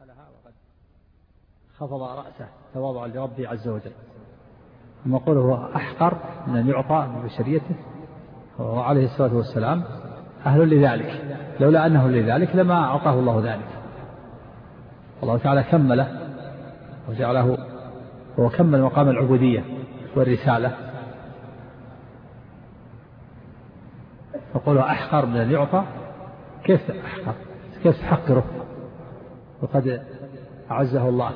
دخلها وقد خفض رأسه تواضعا لربه عز وجل. ثم قوله هو أحقر من أن يعطى ببشريته وعليه الصلاة والسلام أهل لذلك. لولا أنه لذلك لما أعطاه الله ذلك. الله تعالى كمله وجعله هو كمل مقام العبودية والرسالة. فقوله أحقر من أن يعطى كيف أحقر؟ كيف تحقره؟ وقد أعزه الله.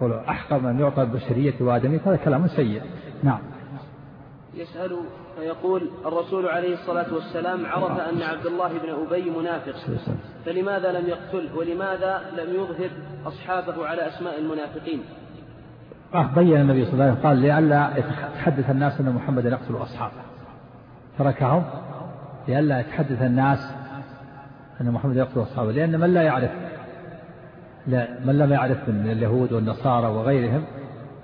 قوله أحقر من يعطى البشرية وآدمية هذا كلام سيء. نعم. يسأل فيقول الرسول عليه الصلاة والسلام عرف أن عبد الله بن أبي منافق. فلماذا لم يقتله؟ ولماذا لم يظهر أصحابه على أسماء المنافقين؟ آه بين النبي صلى الله عليه وسلم قال لئلا يتحدث الناس أن محمدا يقتل أصحابه. تركهم؟ لئلا يتحدث الناس أن محمد يقتل أصحابه لأن من لا يعرف لا من لم يعرف من اليهود والنصارى وغيرهم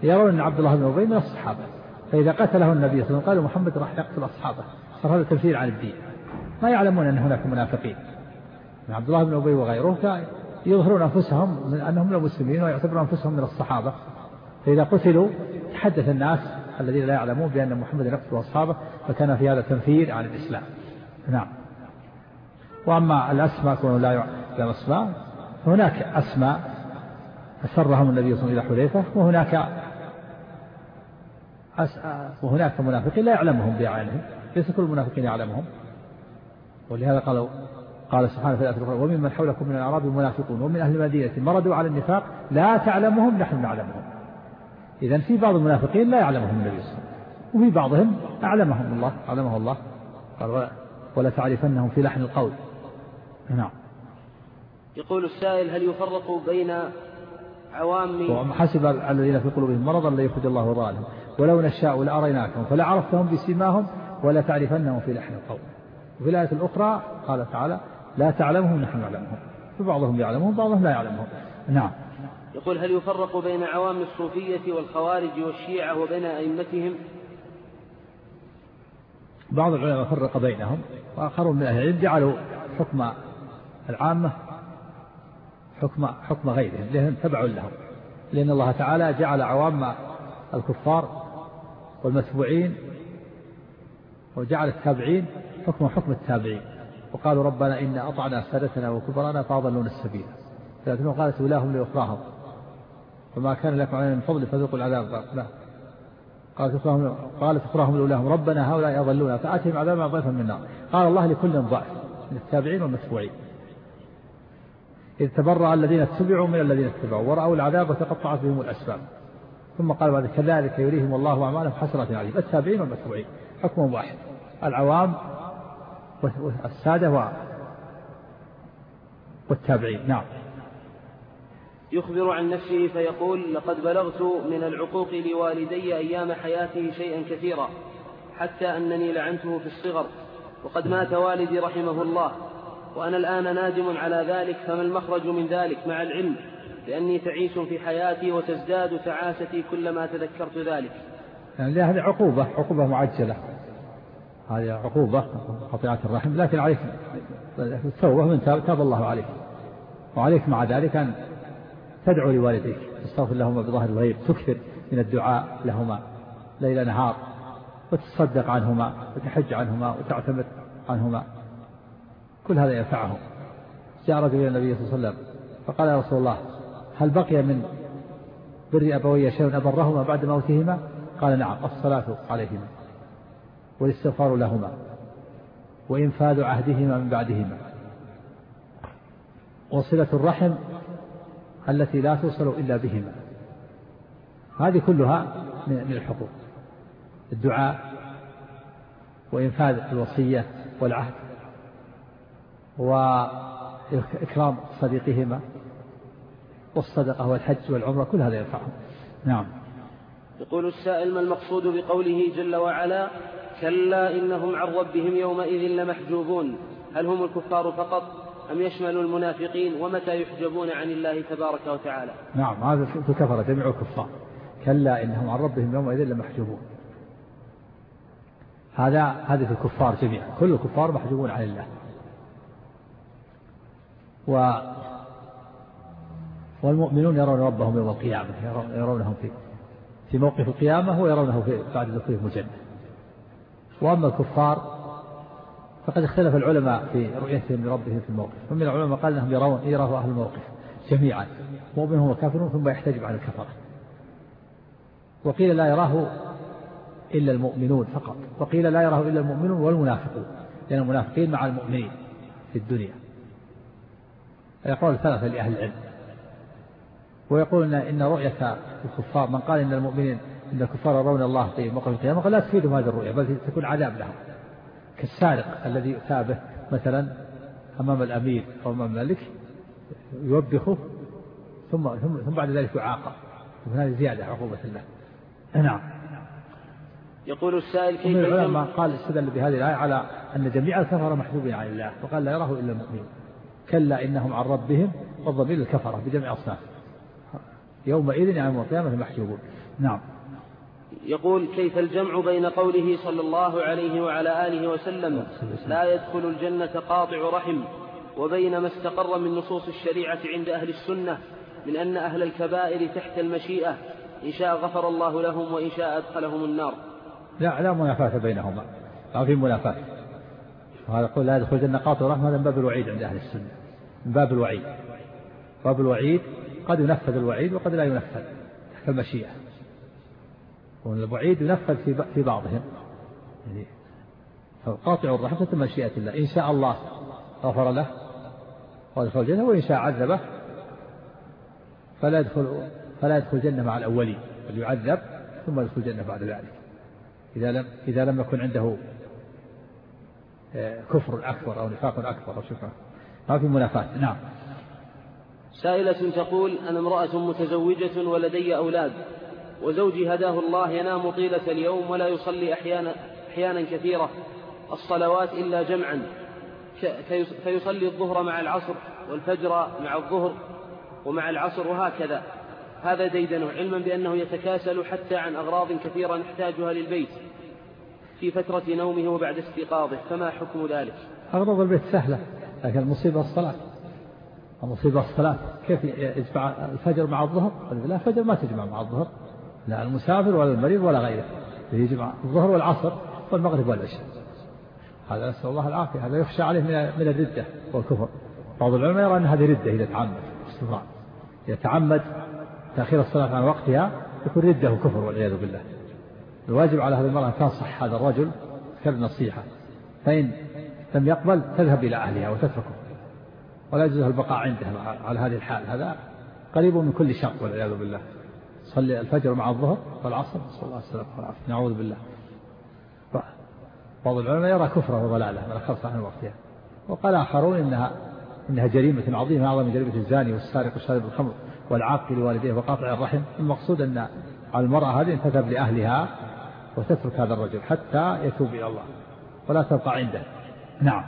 يرون أن عبد الله بن أبي من الصحابة. فإذا قتله النبي صلى الله عليه وسلم قالوا محمد راح يقتل أصحابه. صار هذا تنفير عن الدين. ما يعلمون أن هناك منافقين. من عبد الله بن أبي وغيره يظهرون أنفسهم من أنهم من المسلمين ويعتبرون أنفسهم من الصحابة. فإذا قتلوا تحدث الناس الذين لا يعلمون بأن محمد يقتل أصحابه فكان في هذا تنفير عن الإسلام. نعم. وأما الأسماء كونه لا يعلم الأسماء هناك أسماء أسرهم النبي صلى الله عليه وسلم إلى حذيفة وهناك وهناك منافقين لا يعلمهم بأعينهم ليس كل المنافقين يعلمهم. ولهذا قالوا قال سبحانه في الآية الأخرى وممن حولكم من الأعراب منافقون ومن أهل المدينة مردوا على النفاق لا تعلمهم نحن نعلمهم. إذا في بعض المنافقين لا يعلمهم النبي صلى الله عليه وسلم وفي بعضهم أعلمهم الله أعلمه الله. قال ولا تعرفنهم في لحن القول. نعم. يقول السائل هل يفرق بين عوام حسب الذين في قلوبهم مرضا لا يخرج الله ضالهم ولو نشاء لأريناكم فلعرفتهم بسيماهم ولا تعرفنهم في لحن القول. وفي الآية الأخرى قال تعالى لا تعلمهم نحن نعلمهم. فبعضهم يعلمهم بعضهم لا يعلمهم. نعم. يقول هل يفرق بين عوام الصوفية والخوارج والشيعة وبين أئمتهم؟ بعض العلماء فرق بينهم وآخرون من أهل العلم جعلوا حكم العامة حكم حكم غيرهم لأنهم تبع لهم لأن الله تعالى جعل عوام الكفار والمتبوعين وجعل التابعين حكم حكم التابعين وقالوا ربنا إنا أطعنا سادتنا وكبرانا فأضلونا السبيل. لكنه قالت ولاهم لأخراهم فما كان لكم علينا من فضل فذوقوا العذاب. لا. قالت أخراهم قالت أخراهم لأولاهم ربنا هؤلاء أضلونا فآتهم عذابا ضيفا من النار. قال الله لكل ضعف من التابعين والمتبوعين. إذ تبرأ الذين اتبعوا من الذين اتبعوا ورأوا العذاب وتقطعت بهم الأسباب. ثم قال بعد كذلك يريهم الله أعمالهم حسرات عليهم. التابعين والمتبوعين حكم واحد. العوام والسادة والتابعين. نعم. يخبر عن نفسه فيقول لقد بلغت من العقوق لوالدي أيام حياته شيئا كثيرا حتى أنني لعنته في الصغر وقد مات والدي رحمه الله. وأنا الآن نادم على ذلك فما المخرج من ذلك مع العلم؟ لأني تعيس في حياتي وتزداد تعاستي كلما تذكرت ذلك. يعني هذه عقوبة عقوبة معجلة. هذه عقوبة قطيعة الرحم لكن عليك التوبة من تاب, الله عليك. وعليك مع ذلك أن تدعو لوالديك. تستغفر لهما بظهر الغيب تكثر من الدعاء لهما ليل نهار وتصدق عنهما وتحج عنهما وتعتمر عنهما. كل هذا ينفعهم جاء رجل إلى النبي صلى الله عليه وسلم فقال يا رسول الله هل بقي من بر أبوي شيء أبرهما بعد موتهما؟ قال نعم الصلاة عليهما والاستغفار لهما وإنفاذ عهدهما من بعدهما. وصلة الرحم التي لا توصل إلا بهما. هذه كلها من الحقوق الدعاء وإنفاذ الوصية والعهد. وإكرام صديقهما والصدقة والحج والعمرة كل هذا ينفعهم. نعم. يقول السائل ما المقصود بقوله جل وعلا كلا إنهم عن ربهم يومئذ لمحجوبون؟ هل هم الكفار فقط أم يشمل المنافقين؟ ومتى يحجبون عن الله تبارك وتعالى؟ نعم هذا في الكفرة جميع الكفار. كلا إنهم عن ربهم يومئذ لمحجوبون. هذا هذه الكفار جميعا. كل الكفار محجوبون عن الله. والمؤمنون يرون ربهم يوم القيامة يرونهم في في موقف القيامة ويرونه في بعد دخولهم الجنة. وأما الكفار فقد اختلف العلماء في رؤيتهم لربهم في الموقف. فمن العلماء قال إنهم يرون يراه أهل الموقف جميعا. مؤمنهم وكافرون ثم يحتجب عن الكفرة. وقيل لا يراه إلا المؤمنون فقط. وقيل لا يراه إلا المؤمنون والمنافقون. لأن المنافقين مع المؤمنين في الدنيا. يقول ثلاثة لأهل العلم. ويقول إن رؤية الكفار من قال إن المؤمنين إن الكفار يرون الله في موقف القيامة قال لا تفيدهم هذه الرؤية بل تكون عذاب لهم. كالسارق الذي يؤتى به مثلا أمام الأمير أو أمام الملك يوبخه ثم ثم ثم بعد ذلك يعاقب. هذه زيادة عقوبة الله. نعم. يقول السائل كيف العلماء قال استدل بهذه الآية على أن جميع الكفرة محجوبين عن الله وقال لا يراه إلا المؤمنون. كلا إنهم عن ربهم والضمير الكفرة بجميع أصناف. يومئذ يعني يوم القيامة محجوبون. نعم. يقول كيف الجمع بين قوله صلى الله عليه وعلى آله وسلم لا يدخل الجنة قاطع رحم وبين ما استقر من نصوص الشريعة عند أهل السنة من أن أهل الكبائر تحت المشيئة إن شاء غفر الله لهم وإن شاء أدخلهم النار. لا لا منافاة بينهما. ما في منافاة. وهذا يقول لا يدخل الجنة قاطع رحم هذا من باب الوعيد عند أهل السنة. من باب الوعيد. باب الوعيد قد ينفذ الوعيد وقد لا ينفذ تحت المشيئة والوعيد ينفذ في في بعضهم. يعني فقاطع الرحمة مشيئة الله. إن شاء الله غفر له وأدخل الجنة وإن شاء عذبه فلا يدخل فلا يدخل الجنة مع الأولين. بل يعذب ثم يدخل الجنة بعد ذلك. إذا لم إذا لم يكن عنده آه، كفر أكبر أو نفاق أكبر أو شكر. ما في منافاة. نعم. سائلة تقول أنا امرأة متزوجة ولدي أولاد وزوجي هداه الله ينام طيلة اليوم ولا يصلي أحيانا, أحيانا كثيرة الصلوات إلا جمعا فيصلي الظهر مع العصر والفجر مع الظهر ومع العصر وهكذا. هذا ديدنه علما بأنه يتكاسل حتى عن أغراض كثيرة نحتاجها للبيت في فترة نومه وبعد استيقاظه فما حكم ذلك؟ أغراض البيت سهلة. لكن المصيبة الصلاة. المصيبة الصلاة. كيف يجمع الفجر مع الظهر؟ لا الفجر ما تجمع مع الظهر. لا المسافر ولا المريض ولا غيره. يجمع الظهر والعصر والمغرب والعشاء. هذا نسأل الله العافية. هذا يخشى عليه من الردة والكفر. بعض العلماء يرى أن هذه ردة إذا تعمد استمرار إذا تعمد تأخير الصلاة عن وقتها يكون ردة وكفر والعياذ بالله. الواجب على هذه المرأة تنصح هذا الرجل كالنصيحة. فإن لم يقبل تذهب إلى أهلها وتتركه. ولا يجوز البقاء عندها على هذه الحال. هذا قريب من كل شر والعياذ بالله. صلي الفجر مع الظهر والعصر. نسأل الله السلامة والعافية نعوذ بالله. بعض العلماء يرى كفره وضلاله من أخرت عن وقتها. وقال آخرون إنها إنها جريمة عظيمة أعظم من جريمة الزاني والسارق والشارب الخمر والعاق لوالديه وقاطع الرحم. المقصود أن المرأة هذه أن تذهب لأهلها وتترك هذا الرجل حتى يتوب إلى الله. ولا تبقى عنده. نعم.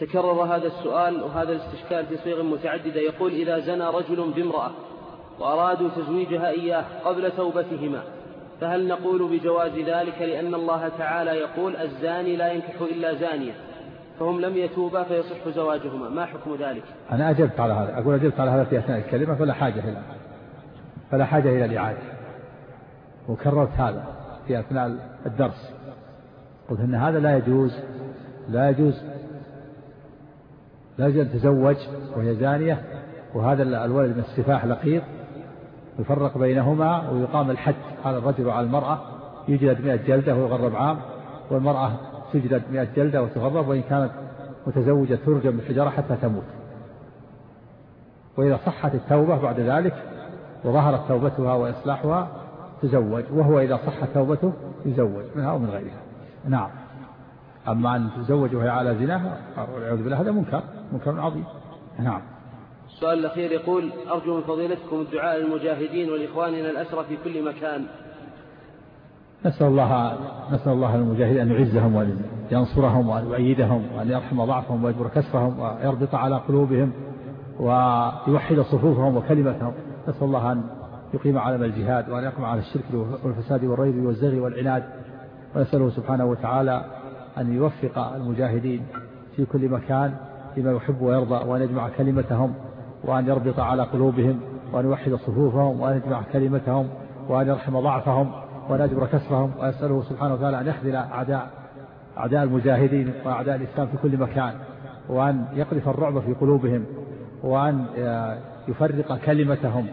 تكرر هذا السؤال وهذا الاستشكال في صيغ متعددة. يقول إذا زنى رجل بامرأة وأرادوا تزويجها إياه قبل توبتهما فهل نقول بجواز ذلك لأن الله تعالى يقول الزاني لا ينكح إلا زانية فهم لم يتوبا فيصح زواجهما؟ ما حكم ذلك؟ أنا أجبت على هذا أقول أجبت على هذا في أثناء الكلمة فلا حاجة إلى فلا حاجة إلى الإعادة. وكررت هذا في أثناء الدرس. قلت أن هذا لا يجوز لا يجوز لا يجوز أن تزوج وهي زانية وهذا الولد من السفاح لقيط يفرق بينهما ويقام الحد على الرجل وعلى المرأة يجلد مئة جلدة ويغرب عام والمرأة تجلد مئة جلدة وتغرب وإن كانت متزوجة ترجم بالحجارة حتى تموت. وإذا صحت التوبة بعد ذلك وظهرت توبتها وإصلاحها تزوج. وهو إذا صحت توبته يزوج منها أو من غيرها. نعم. أما أن تزوج وهي على زناها والعياذ بالله هذا منكر منكر عظيم. نعم. السؤال الأخير يقول أرجو من فضيلتكم الدعاء للمجاهدين ولإخواننا الأسرى في كل مكان. نسأل الله نسأل الله للمجاهدين أن يعزهم وأن ينصرهم وأن يؤيدهم وأن يرحم ضعفهم ويجبر كسرهم ويربط على قلوبهم ويوحد صفوفهم وكلمتهم. نسأل الله أن يقيم علم الجهاد وأن يقيم على الشرك والفساد والريب والزغي والعناد. ونسأله سبحانه وتعالى أن يوفق المجاهدين في كل مكان لما يحب ويرضى وأن يجمع كلمتهم وأن يربط على قلوبهم وأن يوحد صفوفهم وأن يجمع كلمتهم وأن يرحم ضعفهم وأن يجبر كسرهم وأسأله سبحانه وتعالى أن يخذل أعداء أعداء المجاهدين وأعداء الإسلام في كل مكان وأن يقذف الرعب في قلوبهم وأن يفرق كلمتهم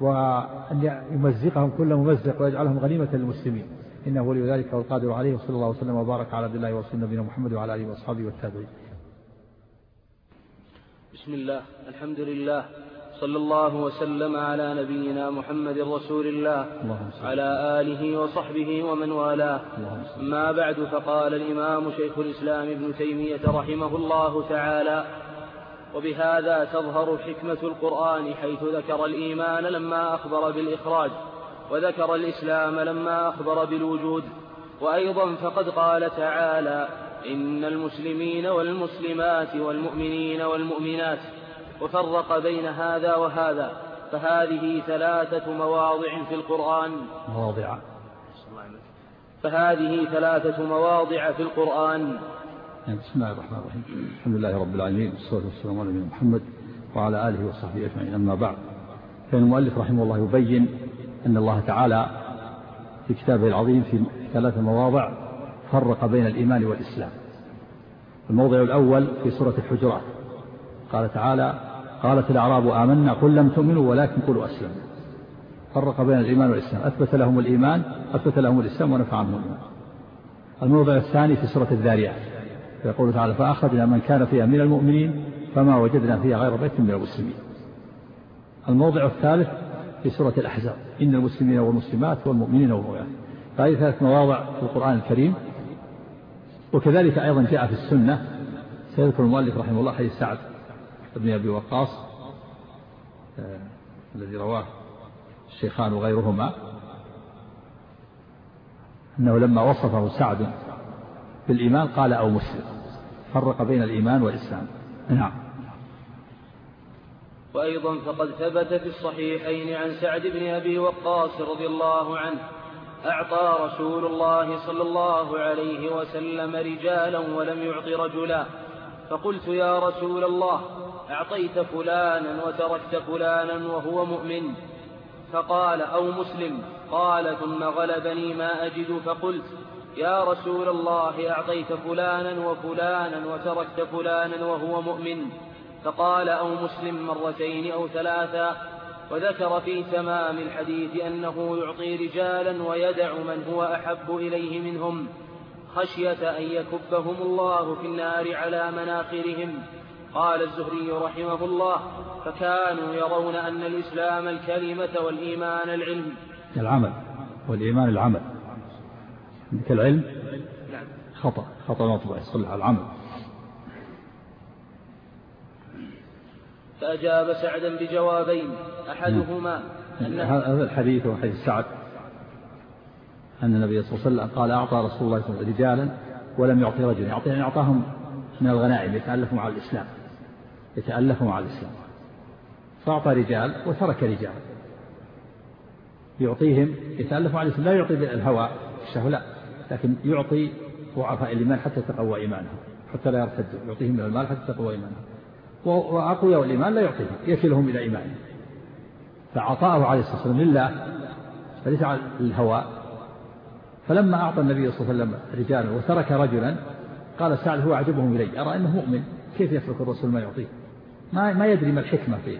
وأن يمزقهم كل ممزق ويجعلهم غنيمة للمسلمين. إنه ولي ذلك والقادر عليه وصلى الله وسلم وبارك على عبد الله ورسول نبينا محمد وعلى آله وأصحابه والتابعين. بسم الله الحمد لله صلى الله وسلم على نبينا محمد رسول الله على آله وصحبه ومن والاه. ما بعد فقال الإمام شيخ الإسلام ابن تيمية رحمه الله تعالى وبهذا تظهر حكمة القرآن حيث ذكر الإيمان لما أخبر بالإخراج. وذكر الإسلام لما أخبر بالوجود وأيضا فقد قال تعالى إن المسلمين والمسلمات والمؤمنين والمؤمنات وفرق بين هذا وهذا فهذه ثلاثة مواضع في القرآن. مواضع. فهذه ثلاثة مواضع في القرآن. بسم الله الرحمن الرحيم. الحمد لله رب العالمين والصلاة والسلام على نبينا محمد وعلى آله وصحبه أجمعين. أما بعد فإن المؤلف رحمه الله يبين أن الله تعالى في كتابه العظيم في ثلاث مواضع فرق بين الإيمان والإسلام. الموضع الأول في سورة الحجرات. قال تعالى قالت الأعراب آمنا قل لم تؤمنوا ولكن قولوا أسلمنا. فرق بين الإيمان والإسلام. أثبت لهم الإيمان أثبت لهم الإسلام ونفع عنهم. الموضع الثاني في سورة الذاريات. يقول تعالى فأخذنا من كان فيها من المؤمنين فما وجدنا فيها غير بيت من المسلمين. الموضع الثالث في سورة الأحزاب. إن المسلمين والمسلمات والمؤمنين والمؤمنات. فهذه ثلاث مواضع في القرآن الكريم. وكذلك أيضا جاء في السنة. سيذكر المؤلف رحمه الله حديث سعد بن أبي وقاص آه الذي رواه الشيخان وغيرهما. أنه لما وصفه سعد بالإيمان قال أو مسلم. فرق بين الإيمان والإسلام. نعم. وأيضا فقد ثبت في الصحيحين عن سعد بن أبي وقاص رضي الله عنه أعطى رسول الله صلى الله عليه وسلم رجالا ولم يعط رجلا فقلت يا رسول الله أعطيت فلانا وتركت فلانا وهو مؤمن؟ فقال أو مسلم؟ قال ثم غلبني ما أجد فقلت يا رسول الله أعطيت فلانا وفلانا وتركت فلانا وهو مؤمن؟ فقال أو مسلم مرتين أو ثلاثا وذكر في تمام الحديث أنه يعطي رجالا ويدع من هو أحب إليه منهم خشية أن يكبهم الله في النار على مناخرهم. قال الزهري رحمه الله فكانوا يرون أن الإسلام الكلمة والإيمان العلم. العمل والإيمان العمل. عندك العلم نعم. خطأ خطأ مطبع يصلح العمل. فأجاب سعدا بجوابين أحدهما أن هذا الحديث هو حديث سعد. أن النبي صلى الله عليه وسلم قال أعطى رسول الله صلى الله عليه وسلم رجالا ولم يعطي رجلا. يعطي يعني أعطاهم من الغنائم يتألفوا مع الإسلام. يتألفوا مع الإسلام. فأعطى رجال وترك رجال. يعطيهم يتألفوا على الإسلام. لا يعطي الهوى الشهوة لا. لكن يعطي ضعفاء الإيمان حتى تقوى إيمانهم حتى لا يرتدوا. يعطيهم من المال حتى تقوى إيمانهم. وأقوياء الإيمان لا يعطيهم يكلهم إلى إيمانهم. فعطاءه عليه الصلاة والسلام لله فليس على الهوى. فلما أعطى النبي صلى الله عليه وسلم رجالا وترك رجلا قال سعد هو أعجبهم إلي أرى أنه مؤمن؟ كيف يترك الرسول ما يعطيه؟ ما ما يدري ما الحكمة فيه.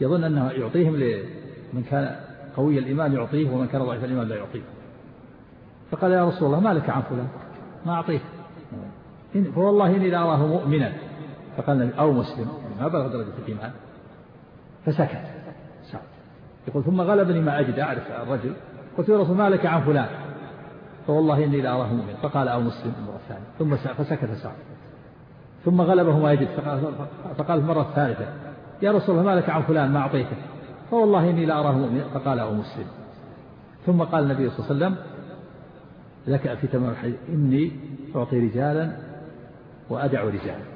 يظن أنه يعطيهم لمن كان قوي الإيمان يعطيه ومن كان ضعيف الإيمان لا يعطيه. فقال يا رسول الله ما لك عن فلان ما أعطيك فوالله إني لأراه مؤمنا. فقال أو مسلم ما بلغ درجة الإيمان فسكت سعد يقول ثم غلبني ما أجد أعرف الرجل قلت يا رسول ما لك عن فلان؟ فوالله إني لأراه مؤمن. فقال أو مسلم المرة الثانية ثم فسكت سعد ثم غلبه ما يجد فقال, المرة الثالثة يا رسول الله ما لك عن فلان ما أعطيته؟ فوالله إني لأراه مؤمن. فقال أو مسلم. ثم قال النبي صلى الله عليه وسلم لك في تمام الحديث إني أعطي رجالا وأدع رجالا.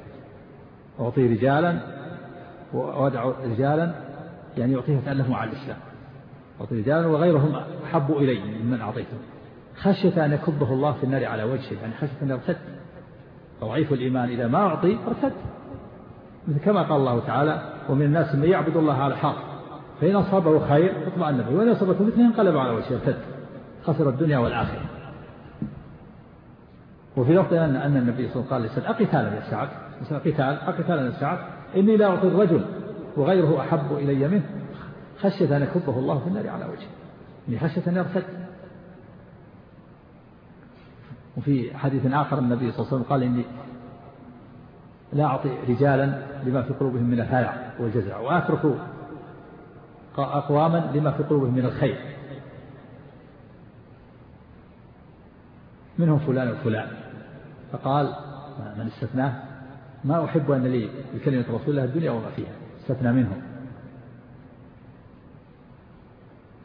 أعطي رجالا وأدع رجالا يعني أعطيهم تألفوا على الإسلام. أعطي رجالا وغيرهم أحب إلي ممن أعطيتهم خشية أن يكبه الله في النار على وجهه يعني خشية أن يرتد. ضعيف الإيمان إذا ما أعطي ارتد. كما قال الله تعالى ومن الناس من يعبد الله على حق فإن أصابه خير اطمأن به وإن أصابته فتنة انقلب على وجهه ارتد خسر الدنيا والآخرة. وفي لفظ أن النبي صلى الله عليه وسلم قال أقتالا يا سعد قتال أقتالا يا سعد إني لا أعطي الرجل وغيره أحب إلي منه. خشية أن يكبه الله في النار على وجهه. إني خشية أن يرتد وفي حديث آخر النبي صلى الله عليه وسلم قال إني لا أعطي رجالا لما في قلوبهم من الهلع والجزع وأترك أقواما لما في قلوبهم من الخير. منهم فلان وفلان. فقال من استثناه؟ ما أحب أن لي بكلمة رسول الله الدنيا وما فيها استثنى منهم.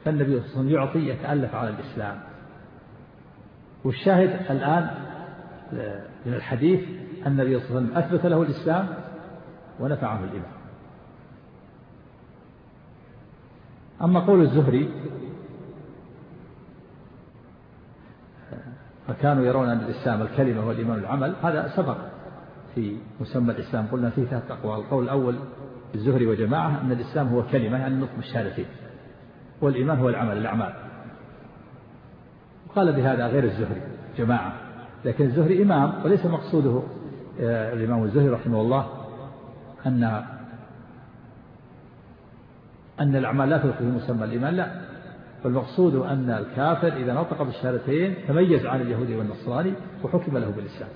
فالنبي صلى الله عليه وسلم يعطي يتألف على الإسلام. والشاهد الآن من الحديث أن النبي صلى الله عليه وسلم أثبت له الإسلام ونفى عنه الإيمان أما قول الزهري فكانوا يرون أن الإسلام الكلمة والإيمان العمل هذا سبق. في مسمى الإسلام. قلنا فيه ثلاث أقوال. القول الأول الزهري وجماعة أن الإسلام هو كلمة يعني نطق بالشهادتين. والإيمان هو العمل الأعمال. وقال بهذا غير الزهري جماعة. لكن الزهري إمام وليس مقصوده آه، الإمام الزهري رحمه الله أن أن الأعمال لا تدخل في مسمى الإيمان لا. فالمقصود أن الكافر إذا نطق بالشهادتين تميز عن اليهودي والنصراني وحكم له بالإسلام.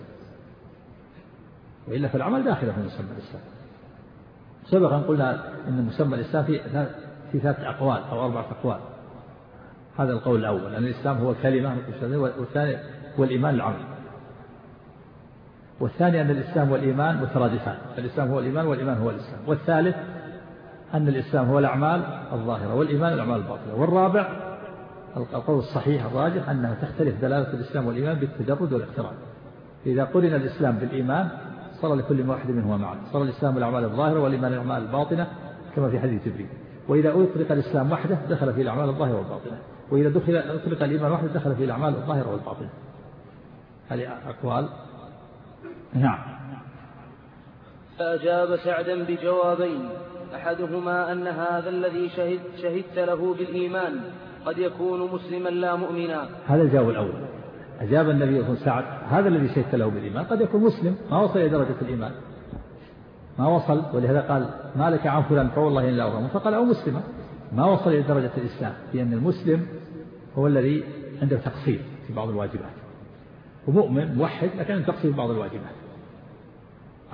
وإلا فالعمل داخل في مسمى الإسلام. سبق أن قلنا أن مسمى الإسلام في في ثلاثة أقوال أو أربعة أقوال. هذا القول الأول أن الإسلام هو كلمة والثاني هو الإيمان العمل والثاني أن الإسلام والإيمان مترادفان. الإسلام هو الإيمان والإيمان هو الإسلام. والثالث أن الإسلام هو الأعمال الظاهرة والإيمان الأعمال الباطنة. والرابع القول الصحيح الراجح أنها تختلف دلالة الإسلام والإيمان بالتجرد والاقتران إذا قرن الإسلام بالإيمان صار لكل واحد منهما معا. صار الإسلام الأعمال الظاهرة والإيمان الأعمال الباطنة كما في حديث جبريل. وإذا أطلق الإسلام وحده دخل في الأعمال الظاهرة والباطنة. وإذا دخل أطلق الإيمان وحده دخل في الأعمال الظاهرة والباطنة. هذه أقوال؟ نعم. فأجاب سعدا بجوابين. أحدهما أن هذا الذي شهد شهدت له بالإيمان قد يكون مسلما لا مؤمنا. هذا الجواب الأول. أجاب النبي عليه وسلم هذا الذي شهدت له بالإيمان قد يكون مسلم ما وصل إلى درجة الإيمان. ما وصل ولهذا قال ما لك عن فلان فوالله إلا أرغم فقال أو مسلما ما وصل إلى درجة الإسلام لأن المسلم هو الذي عنده تقصير في بعض الواجبات. ومؤمن موحد لكن عنده تقصير في بعض الواجبات.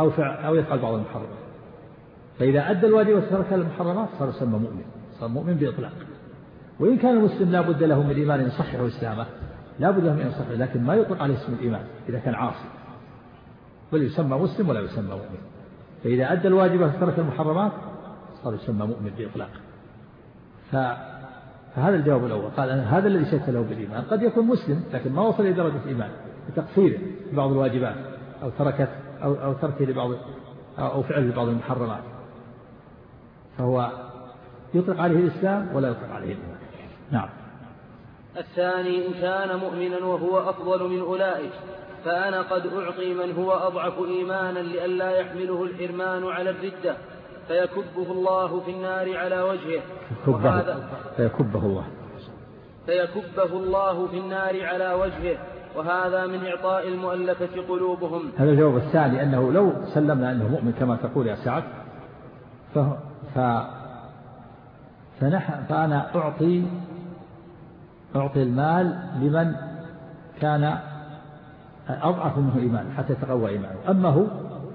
أو أو يفعل بعض المحرمات. فإذا أدى الواجب وترك المحرمات صار يسمى مؤمن صار مؤمن بإطلاق. وإن كان المسلم لا بد له من الإيمان يصحح إسلامه لا بد من يصحح لكن ما يطلق عليه اسم الإيمان إذا كان عاصي. بل يسمى مسلم ولا يسمى مؤمن. فإذا أدى الواجب وترك المحرمات صار يسمى مؤمن بإطلاق. فهذا الجواب الأول. قال أنا هذا الذي شك له بالإيمان قد يكون مسلم لكن ما وصل إلى درجة الإيمان بتقصيره في بعض الواجبات أو تركت أو أو تركه لبعض أو فعله لبعض المحرمات. فهو يطلق عليه الإسلام ولا يطلق عليه الإيمان. نعم. الثاني إن كان مؤمنا وهو أفضل من أولئك فأنا قد أعطي من هو أضعف إيمانا لئلا يحمله الحرمان على الردة فيكبه الله في النار على وجهه. وهذا فيكبه الله. فيكبه الله في النار على وجهه وهذا من إعطاء المؤلفة قلوبهم. هذا الجواب الثاني أنه لو سلمنا أنه مؤمن كما تقول يا سعد ف... ف... فنح... فأنا أعطي أعطي المال لمن كان أضعف منه إيمان حتى يتقوى إيمانه. أما هو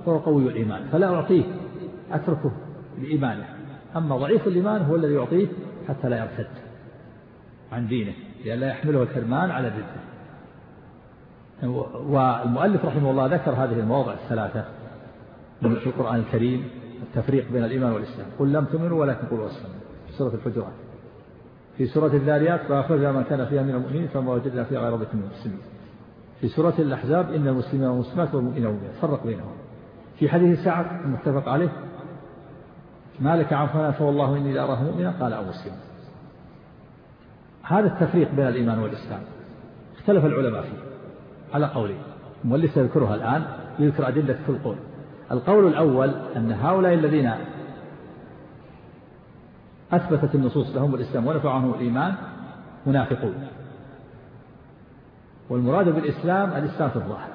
فهو قوي الإيمان فلا أعطيه أتركه لإيمانه. أما ضعيف الإيمان هو الذي يعطيه حتى لا يرتد عن دينه لئلا يحمله الحرمان على الردة والمؤلف رحمه الله ذكر هذه المواضع الثلاثة من في القرآن الكريم التفريق بين الإيمان والإسلام. قل لم تؤمنوا ولكن قولوا أسلموا في سورة الحجرات. في سورة الذاريات فأخرجنا من كان فيها من المؤمنين فما وجدنا فيها غير بيت من المسلمين. في سورة الأحزاب إن المسلمين والمسلمات والمؤمنين والمؤمنات. فرق بينهم. في حديث سعد المتفق عليه ما لك عن فلان فوالله إني لأراه مؤمنا؟ قال أو مسلم هذا التفريق بين الإيمان والإسلام. اختلف العلماء فيه على قولين. المؤلف يذكرها الآن يذكر أدلة كل قول القول الأول أن هؤلاء الذين أثبتت النصوص لهم الإسلام ونفع عنهم الإيمان منافقون. والمراد بالإسلام الإسلام في الظاهر.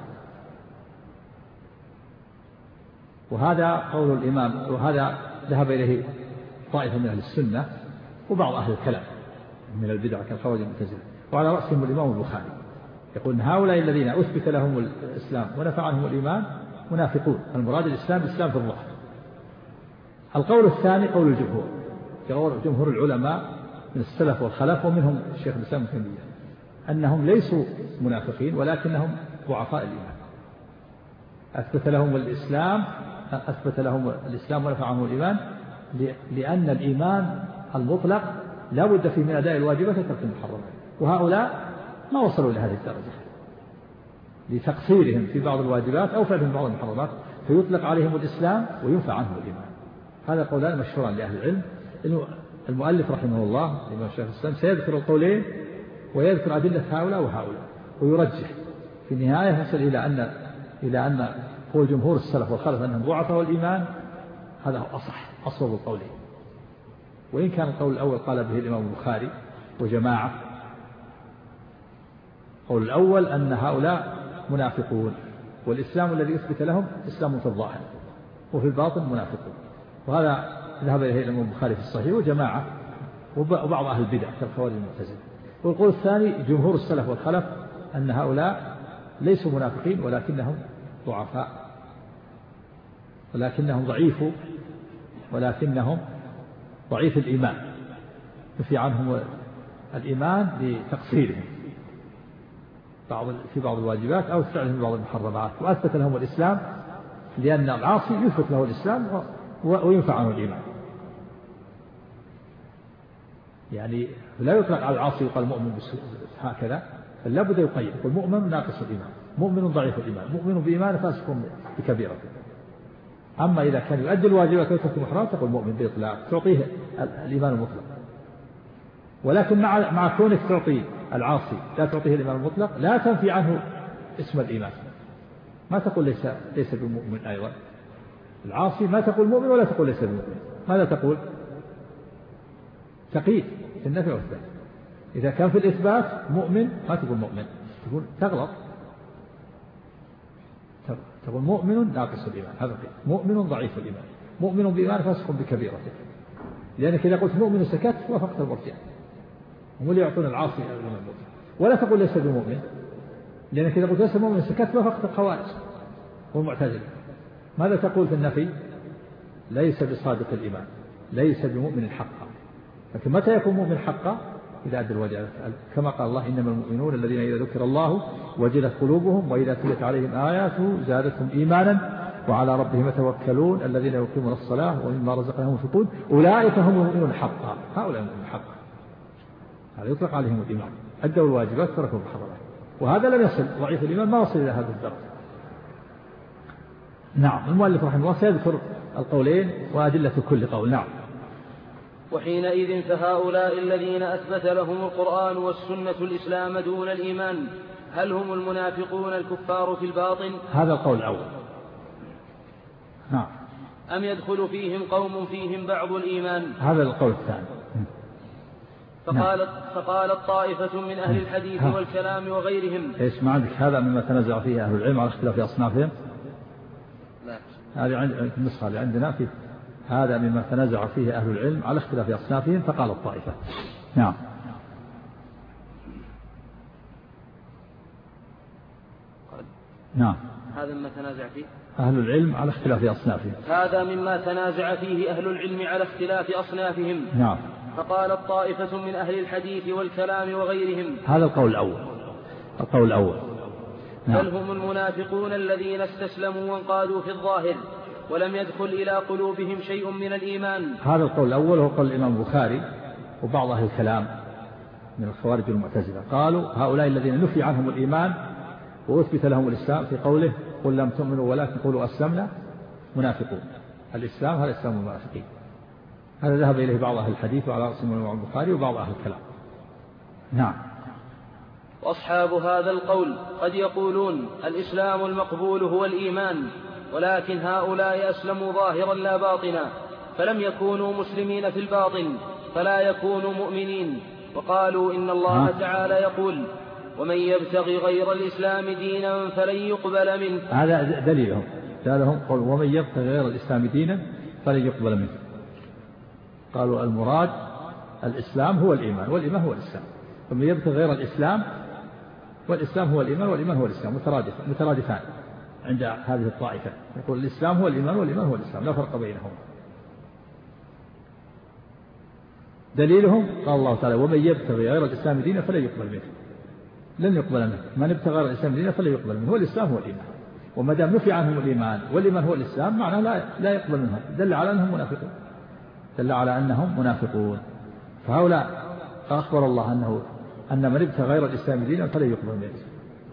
وهذا قول الإمام وهذا ذهب إليه طائفة من أهل السنة وبعض أهل الكلام من البدع كالخوارج المعتزلة. وعلى رأسهم الإمام البخاري. يقول إن هؤلاء الذين أثبت لهم الإسلام ونفع عنهم الإيمان منافقون. المراد الإسلام الإسلام في الظاهر. القول الثاني قول الجمهور. جمهور العلماء من السلف والخلف ومنهم الشيخ الإسلام ابن تيمية أنهم ليسوا منافقين ولكنهم ضعفاء الإيمان. أثبت لهم الإسلام أثبت لهم الإسلام ونفع عنهم الإيمان لأن الإيمان المطلق لا بد فيه من أداء الواجبات وترك المحرمات وهؤلاء ما وصلوا إلى هذه الدرجة لتقصيرهم في بعض الواجبات أو فعلهم بعض المحرمات فيطلق عليهم الإسلام وينفع عنهم الإيمان. هذا قولان مشهوران لأهل العلم. المؤلف رحمه الله الإمام الشيخ الإسلام سيذكر القولين ويذكر أدلة هؤلاء وهؤلاء ويرجح. في النهاية يصل إلى أن إلى أن قول جمهور السلف والخلف أنهم ضعفاء الإيمان هذا هو أصح أصوب القولين وإن كان القول الأول قال به الإمام البخاري وجماعة القول الأول أن هؤلاء منافقون والإسلام الذي أثبت لهم إسلام في الظاهر وفي الباطن منافقون. وهذا ذهب إليه الإمام البخاري في الصحيح وجماعة وبعض أهل البدع كالخوارج المعتزلة. والقول الثاني جمهور السلف والخلف أن هؤلاء ليسوا منافقين ولكنهم ضعفاء. ولكنهم ضعيف ولكنهم ضعيف الإيمان. نفي عنهم الإيمان لتقصيرهم. بعض في بعض الواجبات أو فعلهم بعض المحرمات. وأثبت لهم الإسلام لأن العاصي يثبت له الإسلام وينفع عنه الإيمان. يعني لا يطلق على العاصي يقال مؤمن هكذا بل لابد يقيد. يقول مؤمن ناقص الإيمان مؤمن ضعيف الإيمان مؤمن بإيمان فاسق بكبيرة. أما إذا كان يؤدي الواجبات ويترك المحرمات تقول مؤمن بإطلاق تعطيه الإيمان المطلق. ولكن مع مع كونك تعطي العاصي لا تعطيه الإيمان المطلق لا تنفي عنه اسم الإيمان. ما تقول ليس ليس بمؤمن أيضا. العاصي ما تقول مؤمن ولا تقول ليس بمؤمن ماذا تقول؟ تقييد في النفي والإثبات إذا كان في الإثبات مؤمن ما تقول مؤمن تقول تغلط. تقول مؤمن ناقص الإيمان هذا مؤمن ضعيف الإيمان. مؤمن بإيمان فاسق بكبيرته. لأنك إذا قلت مؤمن سكت وافقت المرجع هم اللي يعطون العاصي ولا تقول ليس بمؤمن. لأنك إذا قلت ليس بمؤمن سكت وافقت الخوارج والمعتزلة. ماذا تقول في النفي؟ ليس بصادق الإيمان. ليس بمؤمن حقا. لكن متى يكون مؤمن حقا إذا أدى الواجب كما قال الله إنما المؤمنون الذين إذا ذكر الله وجلت قلوبهم وإذا تلت عليهم آياته زادتهم إيمانا وعلى ربهم يتوكلون الذين يقيمون الصلاة ومما رزقناهم ينفقون أولئك هم المؤمنون حقا. هؤلاء المؤمنون حقا. هذا يطلق عليهم الإيمان. أدوا الواجبات تركوا المحرمات وهذا لم يصل. ضعيف الإيمان ما وصل إلى هذا الدرجة. نعم المؤلف رحمه الله سيذكر القولين وأدلة كل قول. نعم. وحينئذ فهؤلاء الذين أثبت لهم القرآن والسنة الإسلام دون الإيمان هل هم المنافقون الكفار في الباطن هذا القول الأول. نعم. أم يدخل فيهم قوم فيهم بعض الإيمان؟ هذا القول الثاني. فقالت, نعم. فقالت طائفة من أهل الحديث ها. والكلام وغيرهم. إيش ما عندك؟ هذا مما تنازع فيه أهل العلم على اختلاف أصنافهم. لا. هذه عند النسخة اللي عندنا في هذا مما تنازع فيه أهل العلم على اختلاف أصنافهم فقال الطائفة. نعم. نعم. هذا مما تنازع فيه؟ أهل العلم على اختلاف أصنافهم. هذا مما تنازع فيه أهل العلم على اختلاف أصنافهم. نعم. فقالت طائفة من أهل الحديث والكلام وغيرهم. هذا القول الأول. القول الأول. نعم. بل هم المنافقون الذين استسلموا وانقادوا في الظاهر. ولم يدخل إلى قلوبهم شيء من الإيمان. هذا القول الأول هو قول الإمام البخاري وبعض أهل الكلام من الخوارج والمعتزلة قالوا هؤلاء الذين نفي عنهم الإيمان وأثبت لهم الإسلام في قوله قل لم تؤمنوا ولكن قولوا أسلمنا منافقون. الإسلام هذا إسلام المنافقين. هذا ذهب إليه بعض أهل الحديث وعلى رأسهم الإمام البخاري وبعض أهل الكلام. نعم. وأصحاب هذا القول قد يقولون الإسلام المقبول هو الإيمان. ولكن هؤلاء أسلموا ظاهرا لا باطنا فلم يكونوا مسلمين في الباطن فلا يكونوا مؤمنين. وقالوا إن الله تعالى يقول ومن يبتغي غير الإسلام دينا فلن يقبل منه. هذا دليلهم. دليلهم قول ومن يبتغي غير الإسلام دينا فلن يقبل منه. قالوا المراد الإسلام هو الإيمان والإيمان هو الإسلام. ومن يبتغي غير الإسلام والإسلام هو الإيمان والإيمان هو الإسلام. مترادف مترادفان. عند هذه الطائفة. يقول الإسلام هو الإيمان والإيمان هو الإسلام لا فرق بينهما دليلهم؟ قال الله تعالى ومن يبتغي غير الإسلام دينا فلن يقبل منه. لن يقبل منه. من ابتغى غير الإسلام دينا فلن يقبل منه. والإسلام هو الإيمان. وما دام نفي عنهم الإيمان والإيمان هو الإسلام معناه لا لا يقبل منهم. دل على أنهم منافقون. دل على أنهم منافقون. فهؤلاء أخبر الله أنه أن من ابتغى غير الإسلام دينا فلن يقبل منه.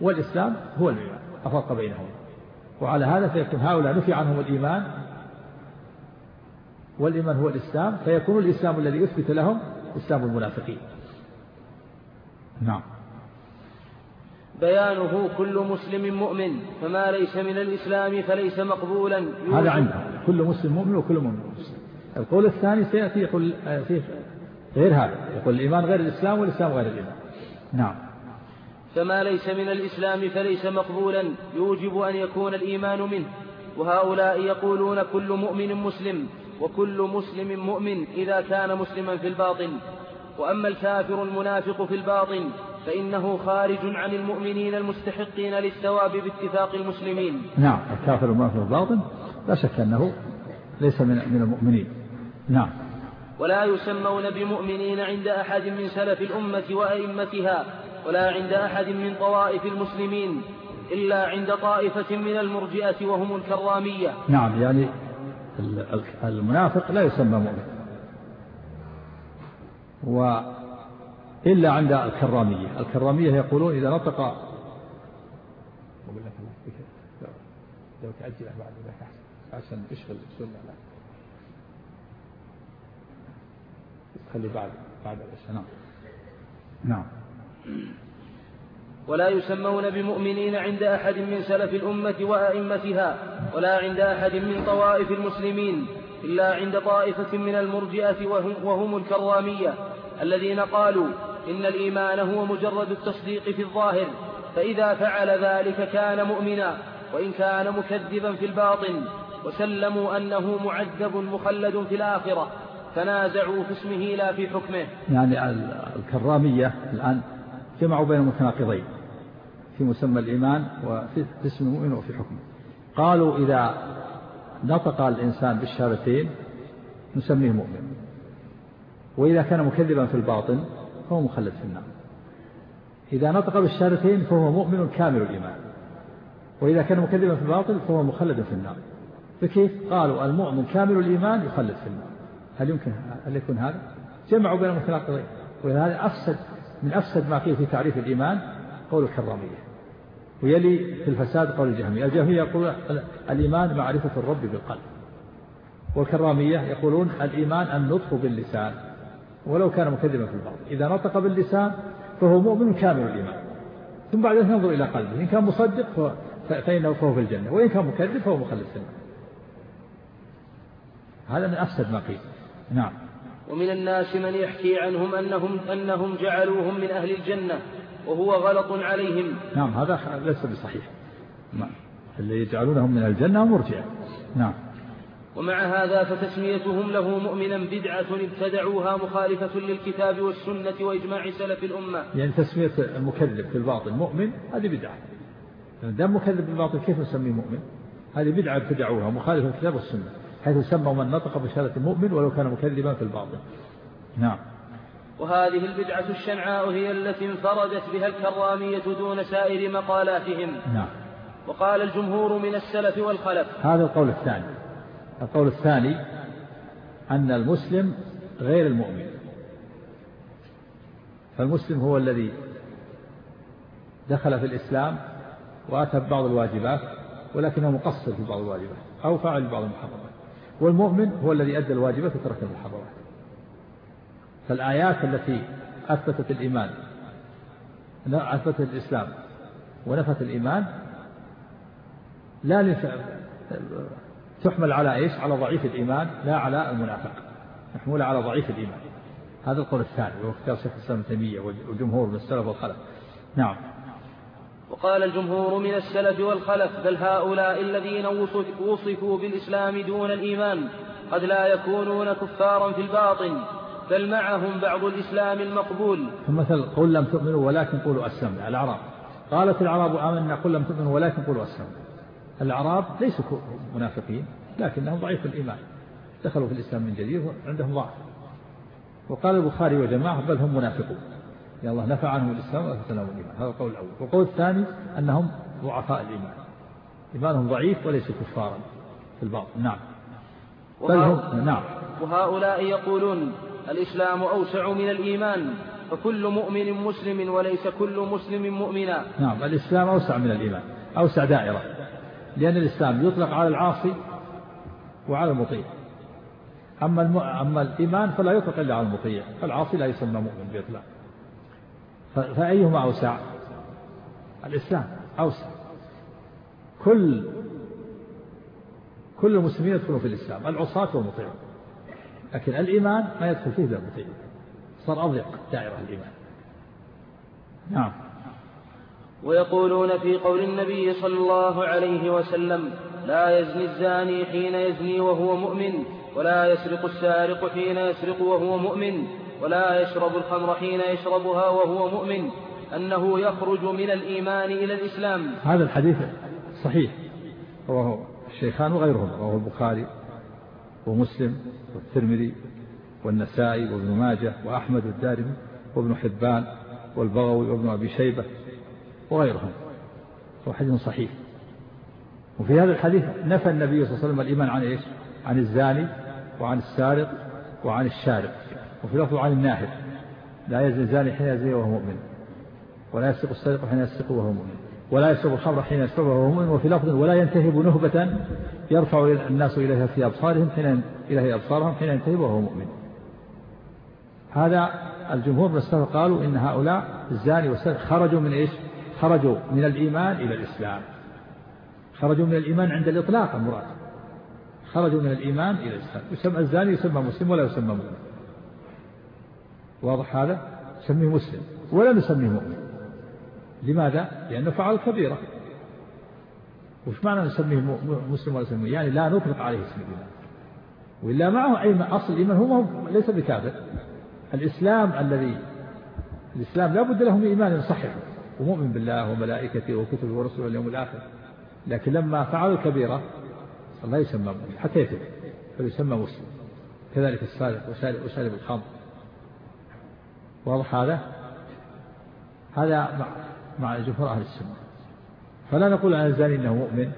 والإسلام هو الإيمان. أفرق بينهم. وعلى هذا فيكون هؤلاء نفي عنهم الإيمان والإيمان هو الإسلام فيكون الإسلام الذي يثبت لهم إسلام المنافقين. نعم. بيانه كل مسلم مؤمن فما ليس من الإسلام فليس مقبولا. هذا عندهم. كل مسلم مؤمن وكل مؤمن مسلم. القول الثاني سيأتي يقول فيه غير هذا. يقول الإيمان غير الإسلام والإسلام غير الإيمان. نعم. فما ليس من الإسلام فليس مقبولا يوجب أن يكون الإيمان منه. وهؤلاء يقولون كل مؤمن مسلم وكل مسلم مؤمن إذا كان مسلما في الباطن. وأما الكافر المنافق في الباطن فإنه خارج عن المؤمنين المستحقين للثواب باتفاق المسلمين. نعم الكافر المنافق في الباطن لا شك أنه ليس من من المؤمنين. نعم. ولا يسمون بمؤمنين عند أحد من سلف الأمة وأئمتها. ولا عند أحد من طوائف المسلمين إلا عند طائفة من المرجئة وهم الكرامية. نعم يعني المنافق لا يسمى مؤمن. وإلا عند الكرامية. الكرامية يقولون إذا نطق لو تأجل بعد ذلك أحسن السنة لا خلي بعد بعد العشاء نعم نعم. ولا يسمون بمؤمنين عند أحد من سلف الأمة وأئمتها ولا عند أحد من طوائف المسلمين إلا عند طائفة من المرجئة وهم, وهم الكرامية الذين قالوا إن الإيمان هو مجرد التصديق في الظاهر فإذا فعل ذلك كان مؤمنا وإن كان مكذبا في الباطن وسلموا أنه معذب مخلد في الآخرة تنازعوا في اسمه لا في حكمه. يعني الكرامية الآن جمعوا بين المتناقضين في مسمى الإيمان وفي اسم المؤمن وفي حكمه. قالوا إذا نطق الإنسان بالشهادتين نسميه مؤمن. وإذا كان مكذبا في الباطن فهو مخلد في النار. إذا نطق بالشهادتين فهو مؤمن كامل الإيمان. وإذا كان مكذبا في الباطل فهو مخلد في النار. فكيف؟ قالوا المؤمن كامل الإيمان يخلد في النار. هل يمكن هل يكون هذا؟ جمعوا بين المتناقضين. ولهذا أفسد من أفسد ما فيه في تعريف الإيمان قول الكرامية ويلي في الفساد قول الجهمية. الجهمية يقول الإيمان معرفة الرب بالقلب. والكرامية يقولون الإيمان النطق باللسان. ولو كان مكذبا في الباطن. إذا نطق باللسان فهو مؤمن كامل الإيمان. ثم بعد ذلك ننظر إلى قلبه. إن كان مصدق فإنه فهو في الجنة. وإن كان مكذب فهو النار. هذا من أفسد ما قيل نعم. ومن الناس من يحكي عنهم أنهم, أنهم جعلوهم من أهل الجنة وهو غلط عليهم. نعم هذا ليس بصحيح. نعم. اللي يجعلونهم من الجنة مرجع. نعم. ومع هذا فتسميتهم له مؤمنا بدعة ابتدعوها مخالفة للكتاب والسنة وإجماع سلف الأمة. يعني تسمية المكذب في الباطل مؤمن هذه بدعة. دام مكذب بالباطل كيف نسميه مؤمن؟ هذه بدعة ابتدعوها مخالفة للكتاب والسنة. حيث سموا من نطق بشهادة مؤمن ولو كان مكذبا في الباطل نعم. وهذه البدعة الشنعاء هي التي انفردت بها الكرامية دون سائر مقالاتهم. نعم. وقال الجمهور من السلف والخلف. هذا القول الثاني. القول الثاني أن المسلم غير المؤمن. فالمسلم هو الذي دخل في الإسلام وأتى ببعض الواجبات ولكنه مقصر في بعض الواجبات أو فعل بعض المحرمات. والمؤمن هو الذي أدى الواجبات وترك المحرمات. فالآيات التي أثبتت الإيمان أثبتت الإسلام ونفت الإيمان لا تحمل على إيش؟ على ضعيف الإيمان لا على المنافق. محمولة على ضعيف الإيمان. هذا القول الثاني وهو اختيار شيخ الإسلام تيمية والجمهور من السلف والخلف. نعم. وقال الجمهور من السلف والخلف بل هؤلاء الذين وصفوا بالإسلام دون الإيمان قد لا يكونون كفارا في الباطن بل معهم بعض الإسلام المقبول. فمثل قل لم تؤمنوا ولكن قولوا أسلمنا الأعراب قالت الأعراب آمنا قل لم تؤمنوا ولكن قولوا أسلمنا الأعراب ليسوا منافقين لكنهم ضعيف الإيمان. دخلوا في الإسلام من جديد وعندهم ضعف. وقال البخاري وجماعة بل هم منافقون. يا الله نفع عنهم الإسلام وأثبت الإيمان. هذا القول الأول. والقول الثاني أنهم ضعفاء الإيمان. إيمانهم ضعيف وليسوا كفارا في الباطن نعم. بل هم نعم. وهؤلاء يقولون الإسلام أوسع من الإيمان فكل مؤمن مسلم وليس كل مسلم مؤمنا. نعم. الإسلام أوسع من الإيمان أوسع دائرة. لأن الإسلام يطلق على العاصي وعلى المطيع. أما الم... أما الإيمان فلا يطلق إلا على المطيع. فالعاصي لا يسمى مؤمن بإطلاق. فأيهما أوسع؟ الإسلام أوسع. كل كل المسلمين يدخلون في الإسلام العصاة والمطيعون لكن الإيمان ما يدخل فيه إلا المطيع. صار أضيق دائرة الإيمان. نعم. ويقولون في قول النبي صلى الله عليه وسلم لا يزني الزاني حين يزني وهو مؤمن ولا يسرق السارق حين يسرق وهو مؤمن. ولا يشرب الخمر حين يشربها وهو مؤمن أنه يخرج من الإيمان إلى الإسلام. هذا الحديث صحيح. رواه الشيخان وغيرهم رواه البخاري ومسلم والترمذي والنسائي وابن ماجه وأحمد والدارمي وابن حبان والبغوي وابن أبي شيبة وغيرهم. هو حديث صحيح. وفي هذا الحديث نفى النبي صلى الله عليه وسلم الإيمان عن إيش؟ عن الزاني وعن السارق وعن الشارق. وفي لفظ عن الناهب لا يزني الزاني حين يزني وهو مؤمن. ولا يسرق السارق حين يسرق وهو مؤمن. ولا يشرب الخمر حين يشربها وهو مؤمن. وفي لفظ ولا ينتهب نهبة يرفع الناس إليها في أبصارهم حين إليه أبصارهم حين ينتهب وهو مؤمن. هذا الجمهور من السلف قالوا إن هؤلاء الزاني والسارق خرجوا من إيش؟ خرجوا من الإيمان إلى الإسلام. خرجوا من الإيمان عند الإطلاق المراد خرجوا من الإيمان إلى الإسلام. يسمى الزاني يسمى مسلم ولا يسمى مؤمن. واضح هذا؟ نسميه مسلم. ولا نسميه مؤمن. لماذا؟ لأنه فعل كبيرة. وش معنى نسميه مسلم ولا نسميه؟ يعني لا نطلق عليه اسم الإيمان وإلا معه أي أصل الإيمان هو ليس بكافر الإسلام الذي الإسلام لا بد له من إيمان صحيح. ومؤمن بالله وملائكته وكتبه ورسله واليوم الآخر. لكن لما فعلوا كبيرة الله يسمى مؤمن حتى يتب فيسمى مسلم. كذلك السارق وشارب الخمر. واضح هذا؟ هذا مع مع جمهور أهل السنة. فلا نقول عن الزاني إنه مؤمن.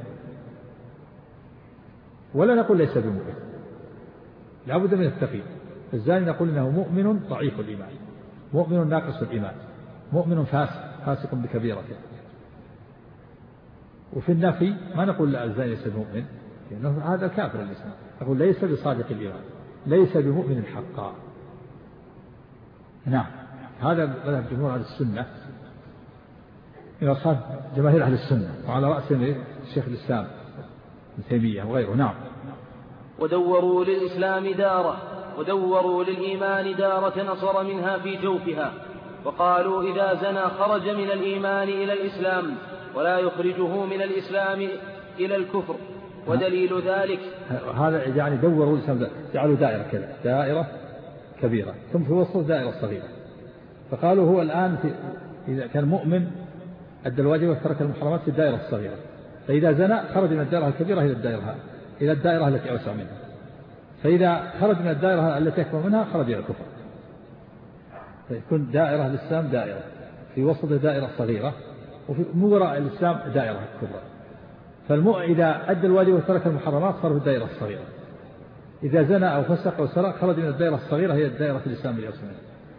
ولا نقول ليس بمؤمن. لا بد من التقييد الزاني نقول إنه مؤمن ضعيف الإيمان. مؤمن ناقص الإيمان. مؤمن فاسق فاسق بكبيرته. وفي النفي ما نقول الزاني ليس بمؤمن. لأنه هذا كافر الإسلام. نقول ليس بصادق الإيمان. ليس بمؤمن حقا. نعم. هذا مذهب جمهور أهل السنة. إلى صاد جماهير أهل السنة وعلى رأسهم الشيخ الإسلام ابن تيمية وغيره نعم. ودوروا للإسلام دارة ودوروا للإيمان دارة نصر منها في جوفها وقالوا إذا زنى خرج من الإيمان إلى الإسلام ولا يخرجه من الإسلام إلى الكفر ودليل ذلك. هذا يعني دوروا جعلوا دائرة كذا دائرة كبيرة ثم في وسط دائرة صغيرة فقالوا هو الآن في إذا كان مؤمن أدى الواجب وترك المحرمات في الدائرة الصغيرة. فإذا زنى خرج من الدائرة الكبيرة إلى الدائرة إلى الدائرة التي أوسع منها. فإذا خرج من الدائرة التي أكبر منها خرج إلى الكفر. فيكون دائرة الإسلام دائرة. في وسط دائرة صغيرة وفي من وراء الإسلام دائرة كبرى. فالمؤ إذا أدى الواجب وترك المحرمات صار في الدائرة الصغيرة. إذا زنى أو فسق أو سرق خرج من الدائرة الصغيرة هي الدائرة الإسلام منها